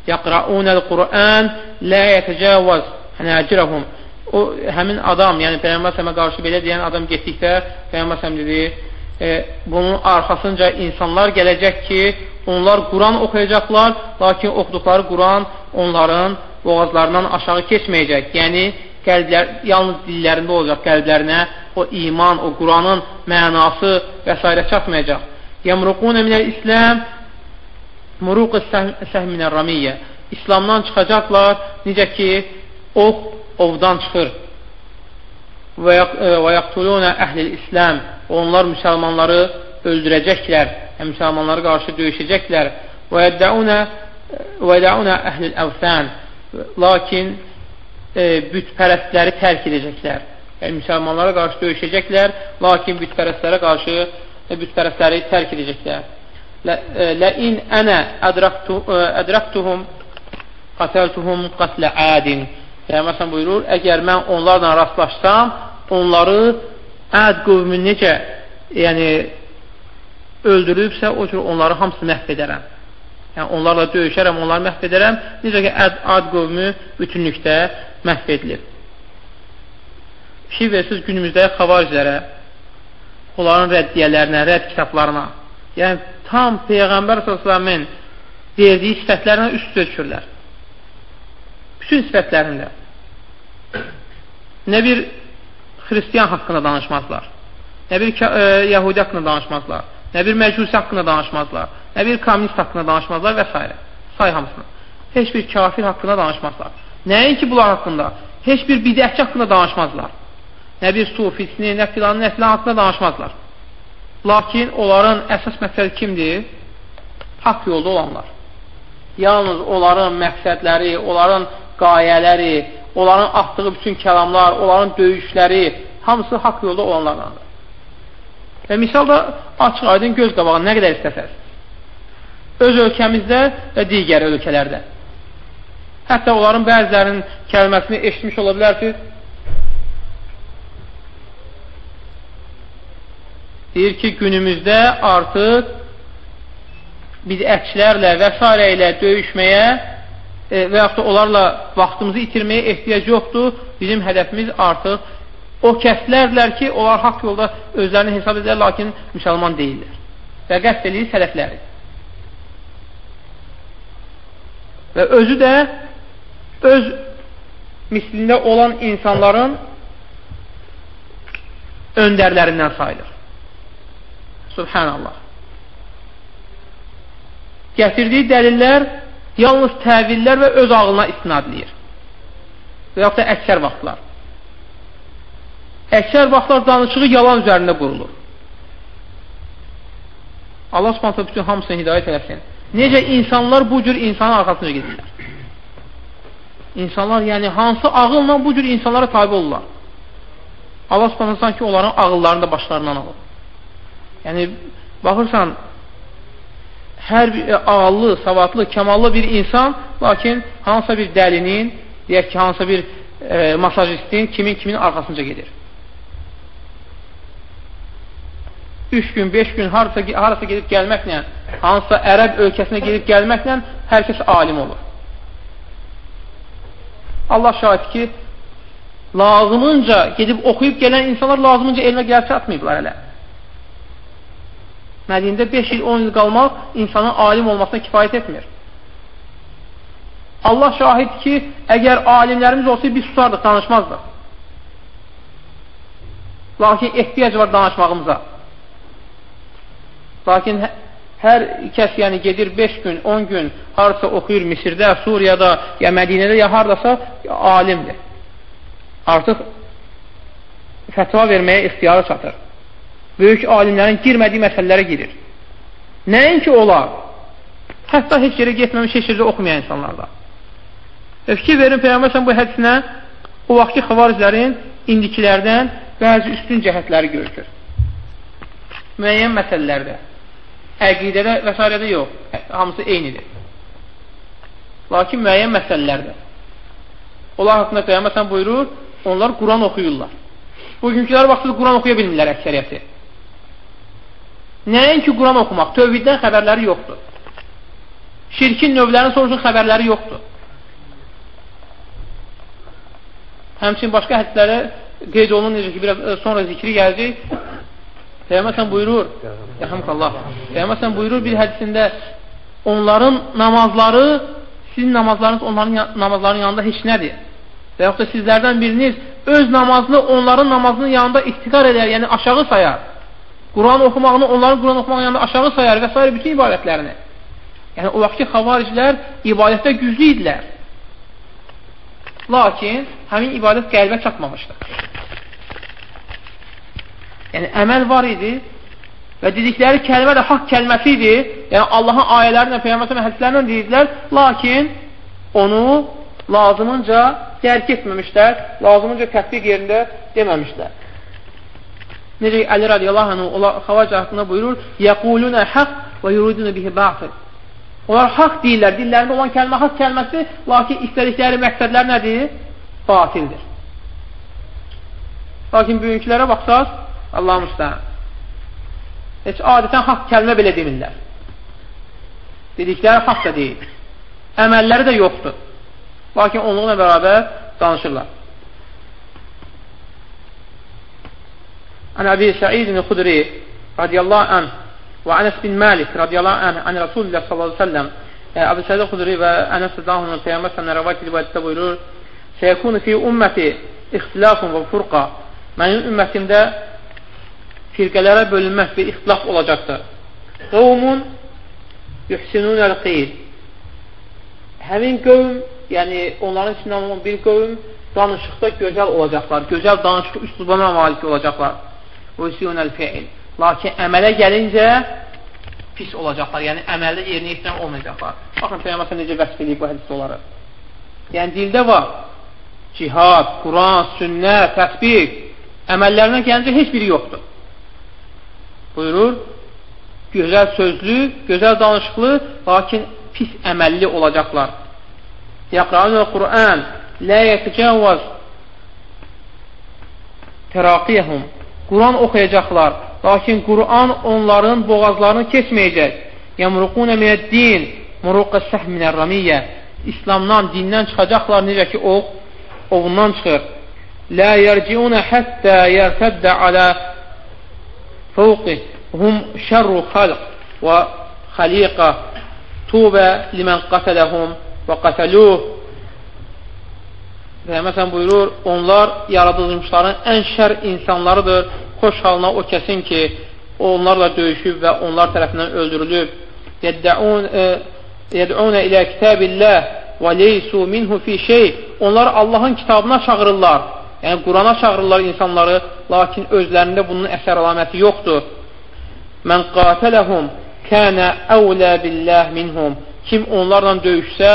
yəqra'unəl Qur'an lə yətəcəvəz hənəcirəhum. O, həmin adam, yəni Peyğəmbər sələmə qarşı belə deyən adam getdikdə, Peyğəmbər sələm dedi, e, bunun arxasınca insanlar gələcək ki, onlar Quran oxuyacaqlar, lakin oxuduqları Quran onların boğazlarından aşağı keçməyəcək. Yəni, qəlblər, yalnız dillərində olacaq qəlblərinə o iman, o Quranın mənası və s. çatmayacaq. Yəmruqunə minəl-İsləm muruq səhminə ramiyyə. İslamdan çıxacaqlar, necə ki, ox ovdan çıxır. Və yaqtulunə əhlil İslam. Onlar müsəlmanları öldürəcəklər, yəni müsəlmanlara qarşı döyüşəcəklər. Və yədəunə əhlil əvsən. Lakin e, bütpərəstləri tərk edəcəklər. Yəni, müsəlmanlara qarşı döyüşəcəklər, lakin bütpərəstlərə qarşı e, bütpərəstləri tərk edəcəklər. Ləin ənə ədrəktuhum qatəltuhum qatlə ədin. Peyğəmbər buyurur, əgər mən onlarla rastlaşsam, onları əd qövmü necə yəni, öldürübsə, o cür onları hamısını məhv edərəm. Yəni, onlarla döyüşərəm, onları məhv edərəm. Necə ki, əd, ad qövmü bütünlükdə məhv edilib. Fikir versiniz günümüzdə xavariclərə, onların rəddiyələrinə, rədd kitablarına, yəni tam Peyğəmbər s.ə.v-in verdiyi sifətlərinə üst-üstə düşürlər. Bütün sifətlərində. Nə bir xristiyan haqqında danışmazlar, nə bir e, yəhudi haqqında danışmazlar, nə bir məcusi haqqında danışmazlar, nə bir kommunist haqqında danışmazlar və s. Say hamısını. Heç bir kafir haqqında danışmazlar. Nəinki bunlar haqqında? Heç bir bidətçi haqqında danışmazlar. Nə bir sufisini, nə filanı, nə filan haqqında danışmazlar. Lakin onların əsas məqsədi kimdir? Haqq yolda olanlar. Yalnız onların məqsədləri, onların qayələri, onların atdığı bütün kəlamlar, onların döyüşləri, hamısı haqq yolda olanlardandır. Və misal da açıq aydın göz qabağı nə qədər istəsəz. Öz ölkəmizdə və digər ölkələrdə. Hətta onların bəzilərinin kəlməsini eşitmiş ola bilərsiniz. Deyir ki, günümüzdə artıq bidətçilərlə və s. ilə döyüşməyə e, və yaxud da onlarla vaxtımızı itirməyə ehtiyac yoxdur. Bizim hədəfimiz artıq o kəslərdirlər ki, onlar haqq yolda özlərini hesab edirlər, lakin müsəlman deyirlər. Və qəst edir sələfləri. Və özü də öz mislində olan insanların öndərlərindən sayılır. Subhanallah. Gətirdiyi dəlillər yalnız təvillər və öz ağlına istinadlıyır. Və yaxud da əksər vaxtlar. Əksər vaxtlar danışığı yalan üzərində qurulur. Allah subhanətə bütün hamısını hidayət eləsin. Necə insanlar bu cür insanın arxasına gedirlər. İnsanlar, yəni hansı ağılla bu cür insanlara tabi olurlar. Allah subhanətə sanki onların ağıllarını da başlarından alır. Yəni, baxırsan, hər bir ağıllı, savadlı, kəmallı bir insan, lakin hansısa bir dəlinin, deyək ki, hansısa bir e, masajistin kimin kimin arxasınca gedir. Üç gün, beş gün harasa, harasa gedib gəlməklə, hansısa ərəb ölkəsinə gedib gəlməklə hər kəs alim olur. Allah şahid ki, lazımınca gedib oxuyub gələn insanlar lazımınca elmə gəlib çatmayıblar hələ. Mədində 5 il, 10 il qalmaq insanın alim olmasına kifayət etmir. Allah şahid ki, əgər alimlərimiz olsaydı, biz susardıq, danışmazdıq. Lakin ehtiyac var danışmağımıza. Lakin hər kəs yəni gedir 5 gün, 10 gün harasa oxuyur Misirdə, Suriyada, ya Mədinədə, ya haradasa alimdir. Artıq fətva verməyə ixtiyarı çatır. Böyük alimlərin girmədiyi məsələlərə girir. Nəinki olar, hətta heç yerə getməmiş, heç yerdə oxumayan insanlarda. Və fikir verin, Peyyəmbər bu hədisinə o vaxtki xavariclərin indikilərdən bəzi üstün cəhətləri görükür. Müəyyən məsələlərdə, əqidədə və s. yox, hamısı eynidir. Lakin müəyyən məsələlərdə. Onlar haqqında Peyyəmbər buyurur, onlar Quran oxuyurlar. Bugünkülər vaxtında Quran oxuya bilmirlər əksəriyyəti. Nəinki Quran oxumaq, tövhiddən xəbərləri yoxdur. Şirkin növlərini soruşun xəbərləri yoxdur. Həmçin başqa hədislərə qeyd olunur, necə ki, biraz e, sonra zikri gələcək. Peyğəmbər buyurur, Rəhəmqallah, Peyğəmbər buyurur bir hədisində, onların namazları, sizin namazlarınız onların namazlarının yanında heç nədir? Və yaxud da sizlərdən biriniz öz namazını onların namazının yanında ihtikar edər, yəni aşağı sayar. Quran oxumağını onların Quran oxumağının yanında aşağı sayar və s. bütün ibadətlərini. Yəni, o vaxtki xavariclər ibadətdə güclü idilər. Lakin həmin ibadət qəlbə çatmamışdı. Yəni, əməl var idi və dedikləri kəlmə də haqq kəlməsi idi. Yəni, Allahın ayələrinə, Peyyəmətin hədislərinə deyirdilər. Lakin onu lazımınca dərk etməmişlər, lazımınca tətbiq yerində deməmişlər. Necə Əli radiyallahu anh xavac haqqında buyurur, Yəqulunə haqq və yuridunə bihi batıl. Onlar haqq deyirlər, dillərində olan kəlmə haqq kəlməsi, lakin istədikləri məqsədlər nədir? Batildir. Lakin bugünkülərə baxsaq, Allah müstəhən, heç adətən haqq kəlmə belə demirlər. Dedikləri haqq da deyil. Əməlləri də yoxdur. Lakin onunla bərabər danışırlar. Ən Əbi Səidin Xudri radiyallahu anh və Ənəs bin Məlik radiyallahu anh ən Rasulullah sallallahu aleyhi ve sellem Əbu Səid Xudri və Ənəs Dahunun Peyyəmbər sənə rəvat hədisdə buyurur Səyəkunu fi ümməti ixtilafun və furqa Mənim ümmətimdə firqələrə bölünmək bir ixtilaf olacaqdır. Qavmun yuhsinunəl qeyl Həmin qövm yəni onların içindən olan bir qövm danışıqda gözəl olacaqlar, gözəl danışıq üslubuna malik olacaqlar. Vəsiyonəl fiil. Lakin əmələ gəlincə pis olacaqlar, yəni əməldə yerinə yetirən olmayacaqlar. Baxın, Peyyəməsə necə vəsb edib bu hədisdə onları. Yəni, dildə var cihad, Quran, sünnə, təsbiq, əməllərinə gəlincə heç biri yoxdur. Buyurur, gözəl sözlü, gözəl danışıqlı, lakin pis əməlli olacaqlar. Yəqra'unul Qur'an la yetəcəvvəz təraqiyəhum Quran oxuyacaqlar, lakin Quran onların boğazlarını keçməyəcək. Yəmruqunə minəd-din muruqə səh minər-ramiyyə İslamdan, dindən çıxacaqlar necə ki, ox ovundan çıxır. La yerciunə həttə yertəddə alə hum şərru xalq və xaliqə tubə limən qətələhum və qətəluh və məsələn buyurur, onlar yaradılmışların ən şər insanlarıdır. Xoş halına o kəsin ki, onlarla döyüşüb və onlar tərəfindən öldürülüb. Yəd'unə ilə kitabilləh və leysu minhu fi şey. Onlar Allahın kitabına çağırırlar. Yəni, Qurana çağırırlar insanları, lakin özlərində bunun əsər əlaməti yoxdur. Mən qatələhum kənə əvlə billəh minhum. Kim onlarla döyüşsə,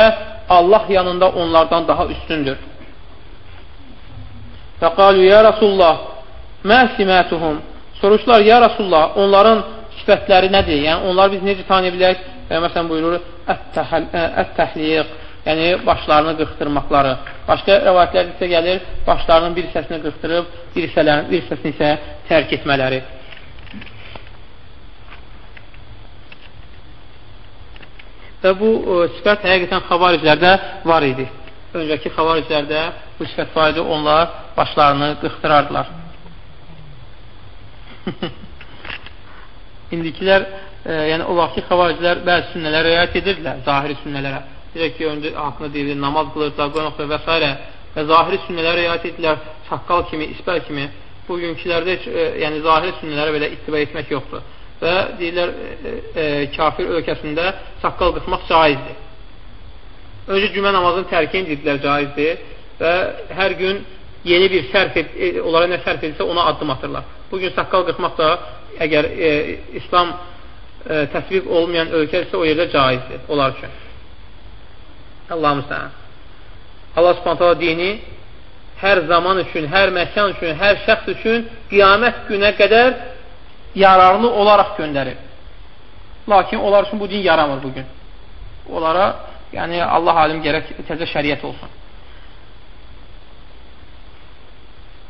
Allah yanında onlardan daha üstündür. Və qalu, ya Rasulullah, mə simətuhum? Soruşlar, ya Rasulullah, onların sifətləri nədir? Yəni, onları biz necə tanıya bilərik? Və məsələn buyurur, ət-təhliq, yəni başlarını qırxdırmaqları. Başqa rəvayətlərdə isə gəlir, başlarının bir hissəsini qırxdırıb, bir, hissələrin, bir hissəsini isə tərk etmələri. Və bu ə, e, sifət həqiqətən xavariclərdə var idi. Öncəki xavariclərdə bu sifət var idi, onlar başlarını qıxdırardılar. İndikilər, e, yəni o vaxtki xavariclər bəzi sünnələrə rəyət edirdilər, zahiri sünnələrə. Necə ki, haqqında deyilir, namaz qılırdılar, qoyan oxuyur və s. Və zahiri sünnələrə rəyət edirlər, saqqal kimi, isbər kimi. Bugünkülərdə heç, e, yəni zahiri sünnələrə belə ittiba etmək yoxdur. və deyirlər, e, e, kafir ölkəsində saqqal qısmaq caizdir. Öncə cümə namazını tərkin dedilər caizdir və hər gün yeni bir sərf et, e, onlara nə sərf edirsə ona addım atırlar. Bugün saqqal qırxmaq da əgər e, İslam e, təsviq olmayan ölkə isə o yerdə caizdir onlar üçün. Allah müstəhan. Allah subhanətələ dini hər zaman üçün, hər məkan üçün, hər şəxs üçün qiyamət günə qədər yararlı olaraq göndərir. Lakin onlar üçün bu din yaramır bugün. Onlara, yəni Allah alim gərək təzə şəriət olsun.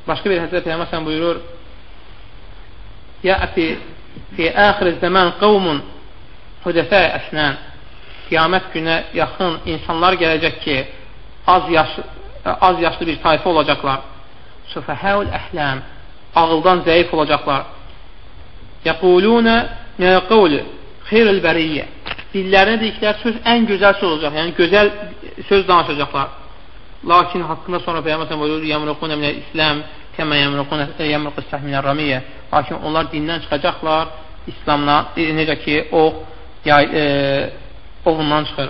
Başqa bir hədisdə Peyğəmbər sən buyurur: "Ya'ti fi axir zaman qavmun hudafa əsnan." Qiyamət günə yaxın insanlar gələcək ki, az yaşlı, az yaşlı bir tayfa olacaqlar. Sufahəul əhlam, ağıldan zəif olacaqlar. Yəquluna nə qavlu xeyrul bəriyyə. Dillərinə dedikləri söz ən gözəl söz olacaq. Yəni gözəl söz danışacaqlar. Lakin haqqında sonra Peyğəmbər buyurur: "Yəmruquna minəl İslam kəmə yəmruquna yəmruqus səhminə ramiyyə." Lakin onlar dindən çıxacaqlar İslamdan, e, necə ki, ox yay, e, ovundan çıxır.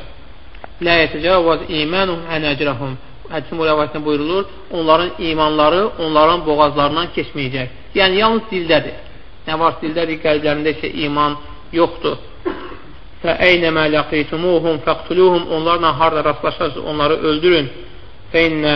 Lə yətəcəvvəz imanuhum ənəcrəhum. Hədisin bu rəvayətində buyurulur, onların imanları onların boğazlarından keçməyəcək. Yəni, yalnız dildədir. Nə var dildədir, qəlblərində isə iman yoxdur. Fə əynəmə ləqitumuhum fəqtuluhum onlarla harada rastlaşarsınız, onları öldürün. Fə innə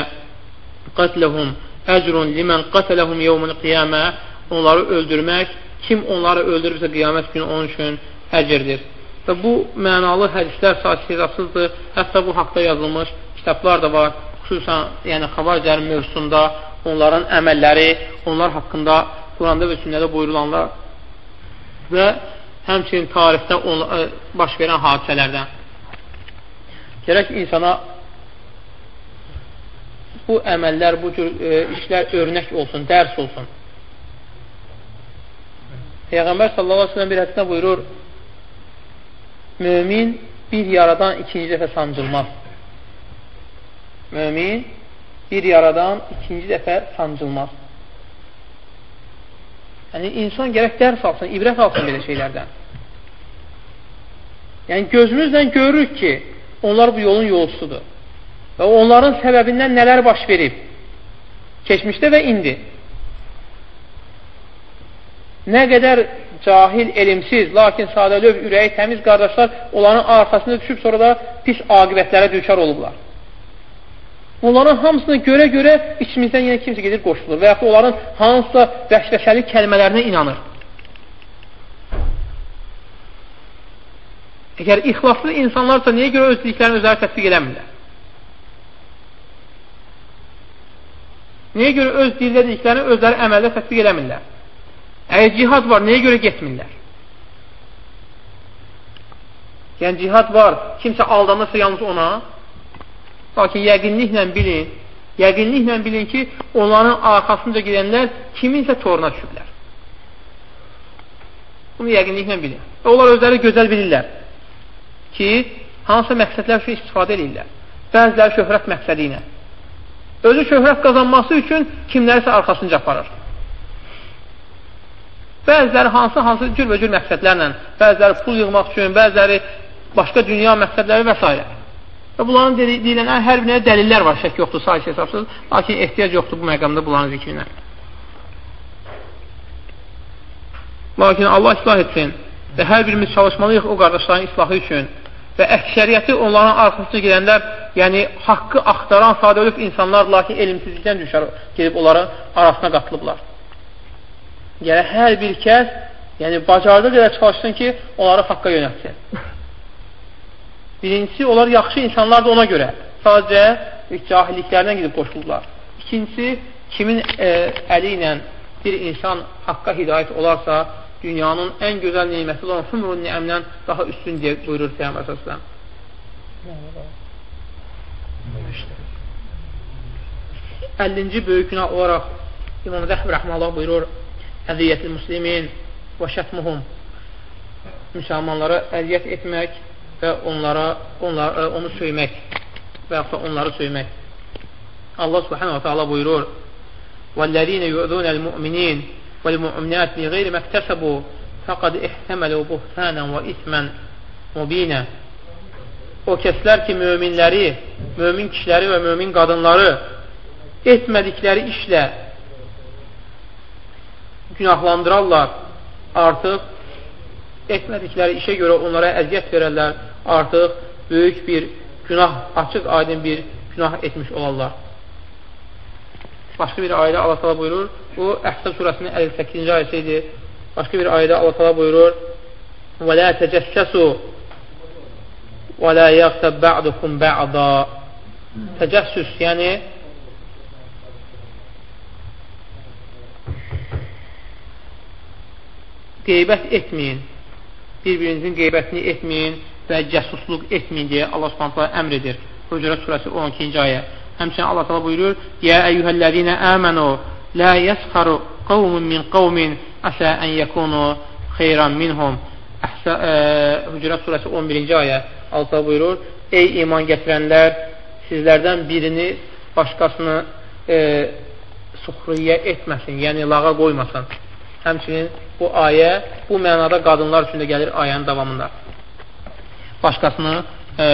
qətləhum əcrun limən qətələhum yevmül qiyamə onları öldürmək, kim onları öldürürsə qiyamət günü onun üçün əcrdir. Və bu mənalı hədislər sayısızdır. Hətta bu haqda yazılmış kitablar da var. Xüsusən, yəni xavaricərin mövzusunda onların əməlləri, onlar haqqında Quranda və sünnədə buyurulanlar və həmçinin tarixdə on, ə, baş verən hadisələrdən. Gərək insana bu əməllər, bu cür ə, işlər örnək olsun, dərs olsun. Peyğəmbər sallallahu aleyhi ve sellem bir hədisində buyurur, mümin bir yaradan ikinci dəfə sancılmaz. Mümin bir yaradan ikinci dəfə sancılmaz. Yəni, insan gərək dərs alsın, ibrət alsın belə şeylərdən. Yəni, gözümüzlə görürük ki, onlar bu yolun yolsudur. Və onların səbəbindən nələr baş verib? Keçmişdə və indi. Nə qədər cahil, elimsiz, lakin sadəlöv, ürəyi təmiz qardaşlar onların arxasında düşüb sonra da pis aqibətlərə düçar olublar. Onların hamısını görə-görə içimizdən yenə kimsə gedir qoşulur və yaxud onların hansısa vəşvəşəli kəlmələrinə inanır. Əgər ixlaslı insanlarsa niyə görə öz dediklərini özləri təsdiq eləmirlər? Niyə görə öz dildə dediklərini özləri əməldə təsdiq eləmirlər? Əgər cihad var, nəyə görə getmirlər? Yəni, cihad var, kimsə aldanırsa yalnız ona. Lakin yəqinliklə bilin, yəqinliklə bilin ki, onların arxasınca gedənlər kiminsə toruna düşüblər. Bunu yəqinliklə bilin. Və onlar özləri gözəl bilirlər ki, hansı məqsədlər üçün istifadə edirlər. Bəziləri şöhrət məqsədi ilə. Özü şöhrət qazanması üçün kimlərisə arxasınca aparır. Bəziləri hansı-hansı cür və cür məqsədlərlə, bəziləri pul yığmaq üçün, bəziləri başqa dünya məqsədləri və s. Və bunların deyilən hər birinə dəlillər var, şək yoxdur, sayısı hesabsız, lakin ehtiyac yoxdur bu məqamda bunların zikrinə. Lakin Allah islah etsin və hər birimiz çalışmalıyıq o qardaşların islahı üçün və əksəriyyəti onların arxasına gedənlər, yəni haqqı axtaran sadə ölüb insanlar, lakin elmsizlikdən düşər, gedib onların arasına qatılıblar. Yəni, hər bir kəs yəni, bacardığı qədər çalışsın ki, onları haqqa yönətsin. Birincisi, onlar yaxşı insanlardır ona görə. Sadəcə cahilliklərdən gidib qoşulurlar. İkincisi, kimin e, əli ilə bir insan haqqa hidayət olarsa, dünyanın ən gözəl neyməti olan hümrun niəmdən daha üstün deyə buyurur Peyyambər Səsləm. Əllinci böyük günah olaraq İmam Zəhb Rəhməllah buyurur, əziyyətil muslimin və şətmuhum müsəlmanlara əziyyət etmək və onlara, onlara e, onu söymək və yaxud da onları söymək. Allah subhanahu wa ta'ala buyurur: "Vəllezine yu'zunel mu'minin vel mu'minat bighayri maktasabu fəqad ihtəməlu buhtanən və ismən mubinə o kəslər ki, möminləri, mömin kişiləri və mömin qadınları etmədikləri işlə günahlandırarlar, artıq etmədikləri işə görə onlara əziyyət verərlər, artıq böyük bir günah, açıq aydın bir günah etmiş olarlar. Başqa bir ayədə Allah təala buyurur, bu Əhzab surəsinin 58-ci ayəsi idi. Başqa bir ayədə Allah təala buyurur: "Və la təcəssəsu və la yəğtab ba'dukum ba'da." Təcəssüs, yəni qeybət etməyin, bir-birinizin qeybətini etməyin və cəsusluq etməyin deyə Allah Subhanahu əmr edir. Hucurat surəsi 12-ci ayə. Həmçinin Allah təala buyurur: "Ya eyyuhellezina amanu la yasxaru qawmun min qawmin asa an yakunu xeyran minhum." Hucurat surəsi 11-ci ayə. Allah buyurur: "Ey iman gətirənlər, sizlərdən birini başqasını e, suxriyyə etməsin, yəni lağa qoymasın." Həmçinin bu ayə bu mənada qadınlar üçün də gəlir ayənin davamında. Başqasını e,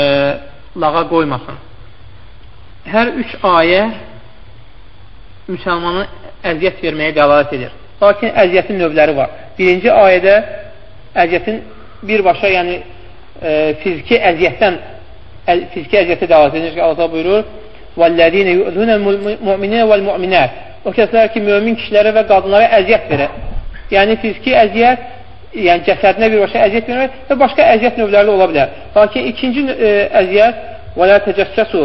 lağa qoymasın. Hər üç ayə müsəlmanı əziyyət verməyə dəlalət edir. Lakin əziyyətin növləri var. Birinci ayədə əziyyətin birbaşa, yəni e, fiziki əziyyətdən əl, fiziki əziyyəti dəlalət edir Allah buyurur: "Vəllezine yu'zunel mu'minina vel mu'minat." O kəslər ki, mömin kişilərə və qadınlara əziyyət verir yəni fiziki əziyyət, yəni cəsədinə birbaşa əziyyət vermək və başqa əziyyət növləri ola bilər. Lakin ikinci e, əziyyət və la təcəssəsu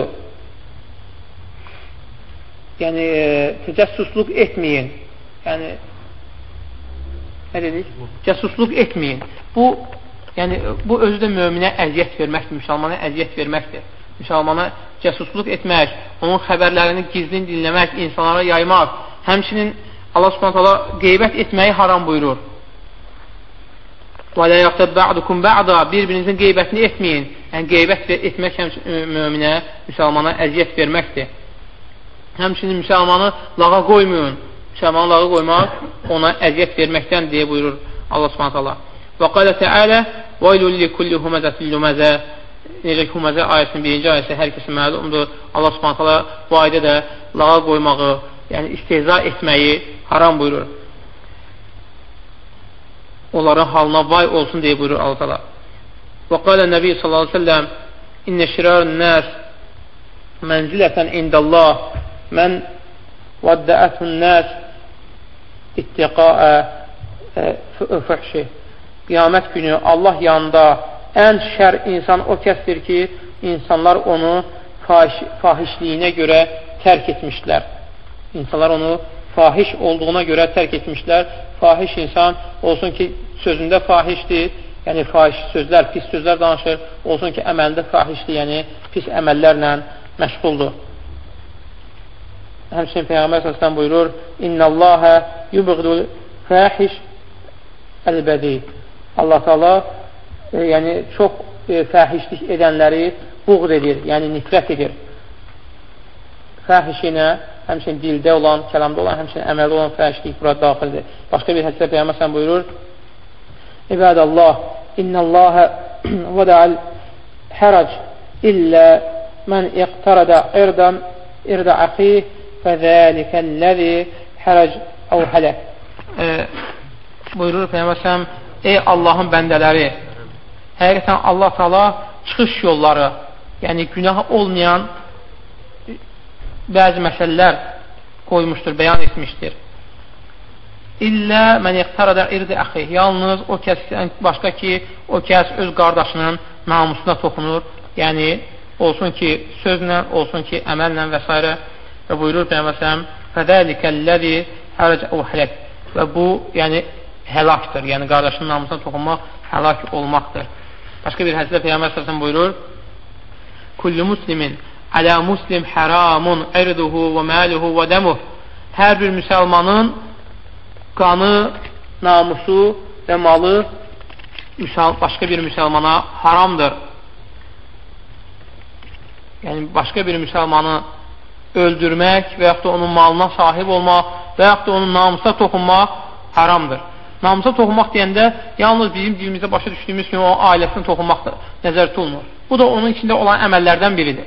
yəni e, təcəssüslük etməyin. Yəni nə dedik? Cəsusluq etməyin. Bu yəni bu özü də möminə əziyyət verməkdir, müsəlmana əziyyət verməkdir. Müsəlmana cəsusluq etmək, onun xəbərlərini gizlin dinləmək, insanlara yaymaq, həmçinin Allah subhanətələ qeybət etməyi haram buyurur. Və lə yaxtab bə'dukum bə'da bir-birinizin qeybətini etməyin. Yəni, qeybət etmək həmçinin möminə, müsəlmana əziyyət verməkdir. Həmçinin müsəlmanı lağa qoymayın. Müsəlmanı lağa qoymaq ona əziyyət verməkdən deyə buyurur Allah subhanətələ. Və qalə təalə وَيْلُ لِكُلِّ هُمَزَةٍ لُمَزَةٍ Necə ki, Huməzə ayəsinin birinci ayəsi hər kəsin məlumdur. Allah subhanətələ bu ayda da lağa qoymağı, yəni istehza etməyi haram buyurur. Onların halına vay olsun deyə buyurur Allah təala. Və qala Nəbi sallallahu əleyhi və səlləm: "İnne şirarun nas mənzilatan indallah mən vadda'atun nas ittiqa'a e, fuhşi." Qiyamət günü Allah yanında ən şər insan o kəsdir ki, insanlar onu fahiş, fahişliyinə görə tərk etmişlər. İnsanlar onu fahiş olduğuna görə tərk etmişlər. Fahiş insan olsun ki, sözündə fahişdir, yəni fahiş sözlər, pis sözlər danışır, olsun ki, əməlində fahişdir, yəni pis əməllərlə məşğuldur. Həmçinin Peyğəmbər səslən buyurur, İnnəlləhə yubğdul fəhiş əlbədi. Allah Taala e, yəni çox e, fəhişlik edənləri buğd edir, yəni nifrət edir. Fəhişinə həmçinin dildə olan, kəlamda olan, həmçinin əməldə olan fəhişlik bura daxildir. Başqa bir hədisdə Peyyəməsən buyurur, İbadallah, innəlləhə vədəəl hərəc illə mən iqtarada irdən irdə əxih fəzəlikəlləzi hərəc əv hələk. E, buyurur Peyyəməsən, ey Allahın bəndələri, həqiqətən Allah tala çıxış yolları, yəni günah olmayan bəzi məsələlər qoymuşdur, bəyan etmişdir. İllə mən iqtarada irdi əxi. Yalnız o kəs, başqa ki, o kəs öz qardaşının namusuna toxunur. Yəni, olsun ki, sözlə, olsun ki, əməllə və s. Və buyurur Peyyəməsələm, fədəlikəlləzi hərəcə o hələk. Və bu, yəni, həlakdır. Yəni, qardaşının namusuna toxunmaq həlak olmaqdır. Başqa bir hədisdə Peyyəməsələm buyurur, Kullu muslimin Ələ muslim həramun irduhu və məluhu və dəmuh. Hər bir müsəlmanın qanı, namusu və malı başqa bir müsəlmana haramdır. Yəni, başqa bir müsəlmanı öldürmək və yaxud da onun malına sahib olmaq və yaxud da onun namusuna toxunmaq haramdır. Namusa toxunmaq deyəndə yalnız bizim dilimizdə başa düşdüyümüz kimi o ailəsinə toxunmaq nəzərdə tutulmur. Bu da onun içində olan əməllərdən biridir.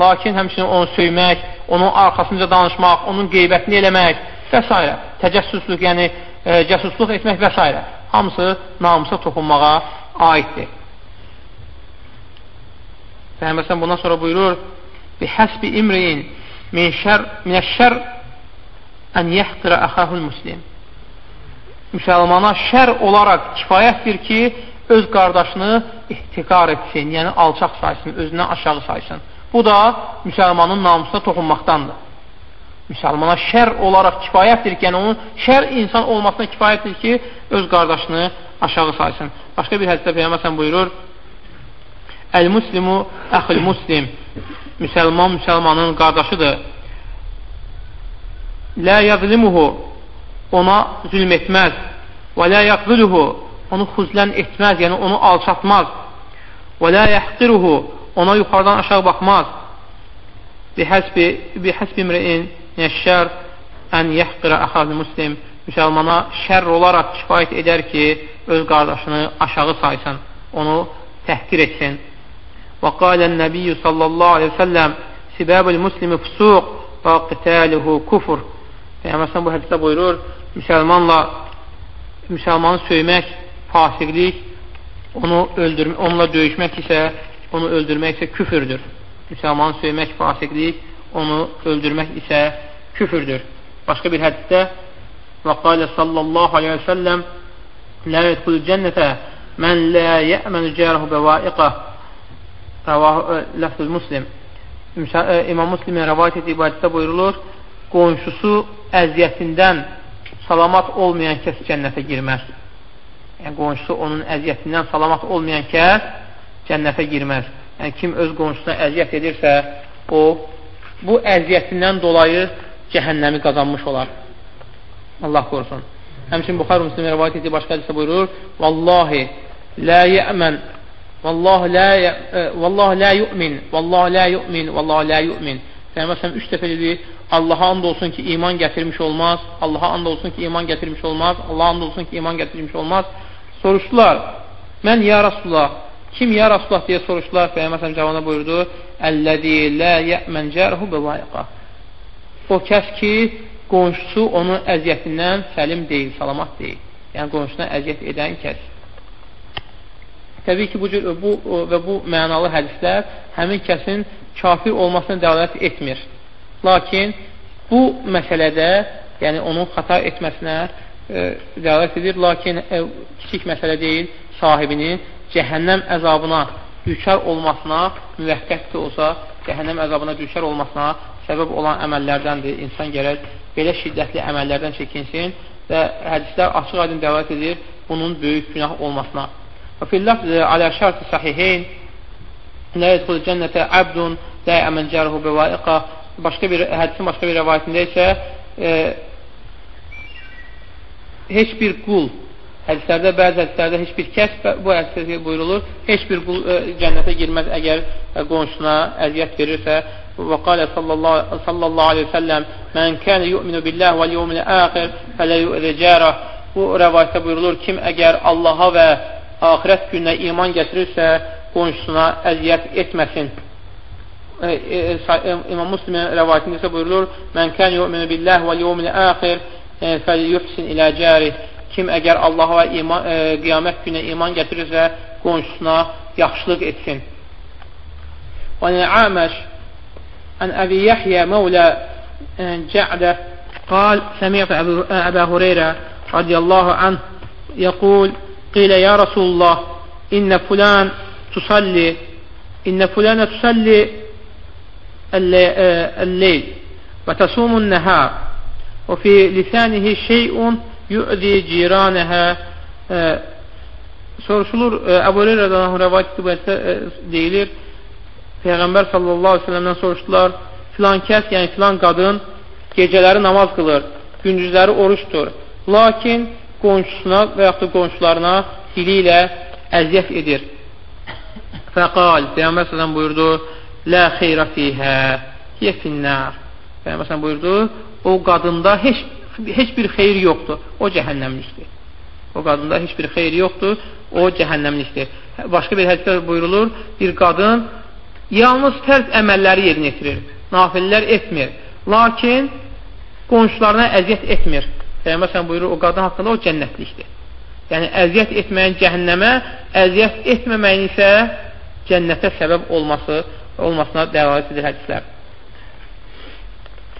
Lakin həmçinin onu söymək, onun arxasınca danışmaq, onun qeybətini eləmək və s. Təcəssüslük, yəni e, cəsusluq etmək və s. Hamısı namusa toxunmağa aiddir. Peyğəmbər bundan sonra buyurur: "Bihəsbi imriin min şər minəş-şər an yahqira axahul muslim." Müsəlmana şər olaraq kifayətdir ki, öz qardaşını ihtiqar etsin, yəni alçaq saysın, özündən aşağı saysın. Bu da müsəlmanın namusuna toxunmaqdandır. Müsəlmana şər olaraq kifayətdir ki, yəni onun şər insan olmasına kifayətdir ki, öz qardaşını aşağı saysın. Başqa bir hədisdə Peyyəməsən buyurur, Əl-Muslimu əxil-muslim Müsəlman müsəlmanın qardaşıdır. Lə yəzlimuhu ona zülm etməz. Və lə yəqziluhu onu xuzlən etməz, yəni onu alçatmaz. Və lə yəhqiruhu ona yuxarıdan aşağı baxmaz. Bihəsbi, bihəsbi imri'in nəşşər ən yəhqirə əxazı muslim müsəlmana şərr olaraq kifayət edər ki, öz qardaşını aşağı saysın, onu təhqir etsin. Və qalən nəbiyyü sallallahu aleyhi və səlləm Sibabul muslimi fusuq və qitaluhu kufur. Peyğəmbər bu hədisdə buyurur, müsəlmanla müsəlmanı söymək fasiqlik, onu öldürmək, onunla döyüşmək isə, onu öldürmək isə küfürdür. Müsəlmanı söymək fasiqlik, onu öldürmək isə küfürdür. Başqa bir hədisdə və qalə sallallahu aleyhi və səlləm lə yədxul cənnətə mən lə yəmənu cərəhu bəvaiqə ləfzül muslim İmam Muslimin rəvayət etdiyi hədisdə buyurulur qonşusu əziyyətindən salamat olmayan kəs cənnətə girməz. Yəni, qonşusu onun əziyyətindən salamat olmayan kəs cənnətə girməz. Yəni, kim öz qonşusuna əziyyət edirsə, o, bu əziyyətindən dolayı cəhənnəmi qazanmış olar. Allah qorusun. Həmçin Buxar Müslimə rəvayət etdiyi başqa hadisə buyurur, Vallahi, lə yəmən, Vallahi lə, vallahi lə yu'min, vallahi lə yu'min, vallahi lə yu'min. Peyğəmbər üç dəfə dedi, Allaha and olsun ki, iman gətirmiş olmaz. Allaha and olsun ki, iman gətirmiş olmaz. Allaha and olsun ki, iman gətirmiş olmaz. Soruşdular, mən ya Rasulullah, kim ya Rasulullah deyə soruşdular. Peyğəmbər cavabına buyurdu, Əlləzi lə yəmən cərhu bəvaiqa. O kəs ki, qonşusu onun əziyyətindən səlim deyil, salamat deyil. Yəni, qonşusuna əziyyət edən kəs. Təbii ki, bu, bu və bu mənalı hədislər həmin kəsin kafir olmasına dəlalət etmir. Lakin bu məsələdə, yəni onun xata etməsinə e, dəlalət edir, lakin e, kiçik məsələ deyil, sahibinin cəhənnəm əzabına düşər olmasına, müvəqqət də olsa, cəhənnəm əzabına düşər olmasına səbəb olan əməllərdəndir. İnsan gərək belə şiddətli əməllərdən çəkinsin və hədislər açıq aydın dəlalət edir bunun böyük günah olmasına. Və fillaf alə şərti sahiheyn lə yədxul cənnətə əbdun lə əmən cərhu bəvaiqa başqa bir hədisin başqa bir rəvayətində isə e, heç bir qul hədislərdə, bəzi hədislərdə heç bir kəs bu hədisdə buyurulur, heç bir qul e, cənnətə girməz əgər e, qonşuna əziyyət verirsə və qalə sallallahu, aleyhi səlləm mən kənə yu'minu billah və yevmil əxir fələ yu'də cərə bu rəvayətdə buyurulur, kim əgər Allaha və axirət gününə iman gətirirsə, qonşusuna əziyyət etməsin. E, e, e, İmam Müslimin rəvayətində isə buyurulur, Mən kən yu'minu billah və yevmil əxir fəlyuhsin ilə cəri. Kim əgər Allaha və iman, e, qiyamət günə iman gətirirsə, qonşusuna yaxşılıq etsin. Və Əməş Ən Əbi Yəhyə Məvlə cəədə qal Səmiyyət Əbə Hureyrə radiyallahu anh yəqul qilə ya Rasulullah innə fulən tusalli innə fulənə tusalli əlləyl və təsumun وتصوم və fi لسانه şeyun yu'zi ciranəhə e, soruşulur, e, Əbu Hüreyrədən rəvayət qübəsə e, deyilir, Peyğəmbər sallallahu aleyhi ve sellemdən soruşdular, filan kəs, yəni filan qadın gecələri namaz qılır, gündüzləri oruçdur, lakin qonşusuna və yaxud da qonşularına dili ilə əziyyət edir. Fəqal, Peyğəmbər sallallahu buyurdu, Lə xeyrə fiyhə, hiyə finnər. Peyğəmbər buyurdu, o qadında heç, heç bir xeyir yoxdur. O cəhənnəmlikdir. O qadında heç bir xeyri yoxdur, o cəhənnəmlikdir. Başqa bir hədisdə buyurulur, bir qadın yalnız fərz əməlləri yerinə yetirir, nafillər etmir. Lakin qonşularına əziyyət etmir. Peyğəmbər sən buyurur, o qadın haqqında o cənnətlikdir. Yəni, əziyyət etməyin cəhənnəmə, əziyyət etməməyin isə cənnətə səbəb olması, olmasına dəlalət edir hədislər.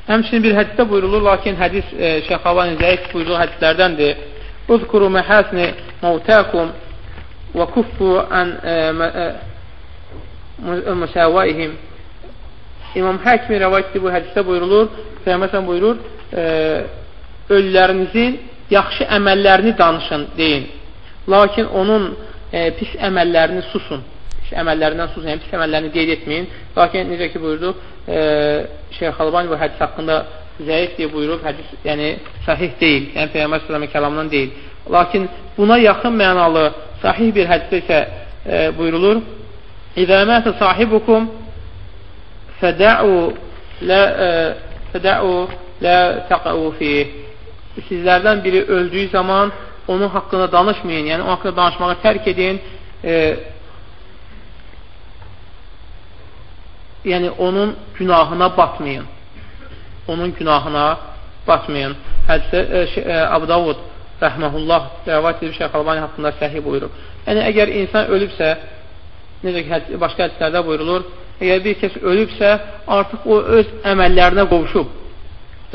Həmçinin bir hədisdə buyurulur, lakin hədis e, Şeyx Havani zəif buyurduğu hədislərdəndir. Uzkuru məhəsni mavtəkum və kuffu ən e, e, müsəvaihim İmam Həkimin rəvayət etdiyi bu hədisdə buyurulur, Peyğəmbər buyurur, e, ölülərinizin yaxşı əməllərini danışın, deyin. Lakin onun e, pis əməllərini susun. Pis əməllərindən susun, yəni pis əməllərini qeyd etməyin. Lakin necə ki buyurdu, e, Şeyx Albani bu hədis haqqında zəif deyə buyurub, hədis yəni sahih deyil, yəni Peyğəmbər sallallahu kəlamından deyil. Lakin buna yaxın mənalı sahih bir hədisdə isə e, buyurulur: "İzə mətə sahibukum fədəu la e, fədəu la taqau fi." Sizlərdən biri öldüyü zaman onun haqqında danışmayın, yəni onun haqqında danışmağı tərk edin. E, yəni onun günahına batmayın. Onun günahına batmayın. Hədisə e, e, Abu Davud rəhməhullah rəvat edib Şeyx Albani haqqında səhih buyurub. Yəni, əgər insan ölübsə, necə ki, hədis, başqa hədislərdə buyurulur, əgər bir kəs ölübsə, artıq o öz əməllərinə qovuşub.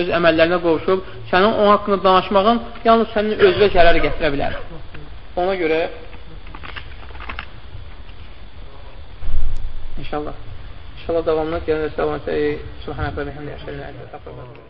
Öz əməllərinə qovuşub. Sənin onun haqqında danışmağın yalnız sənin özünə zərər gətirə bilər. Ona görə İnşallah. İnşallah davamlı gələn rəsələ Subhanə və bihəmdə əşərinə ələ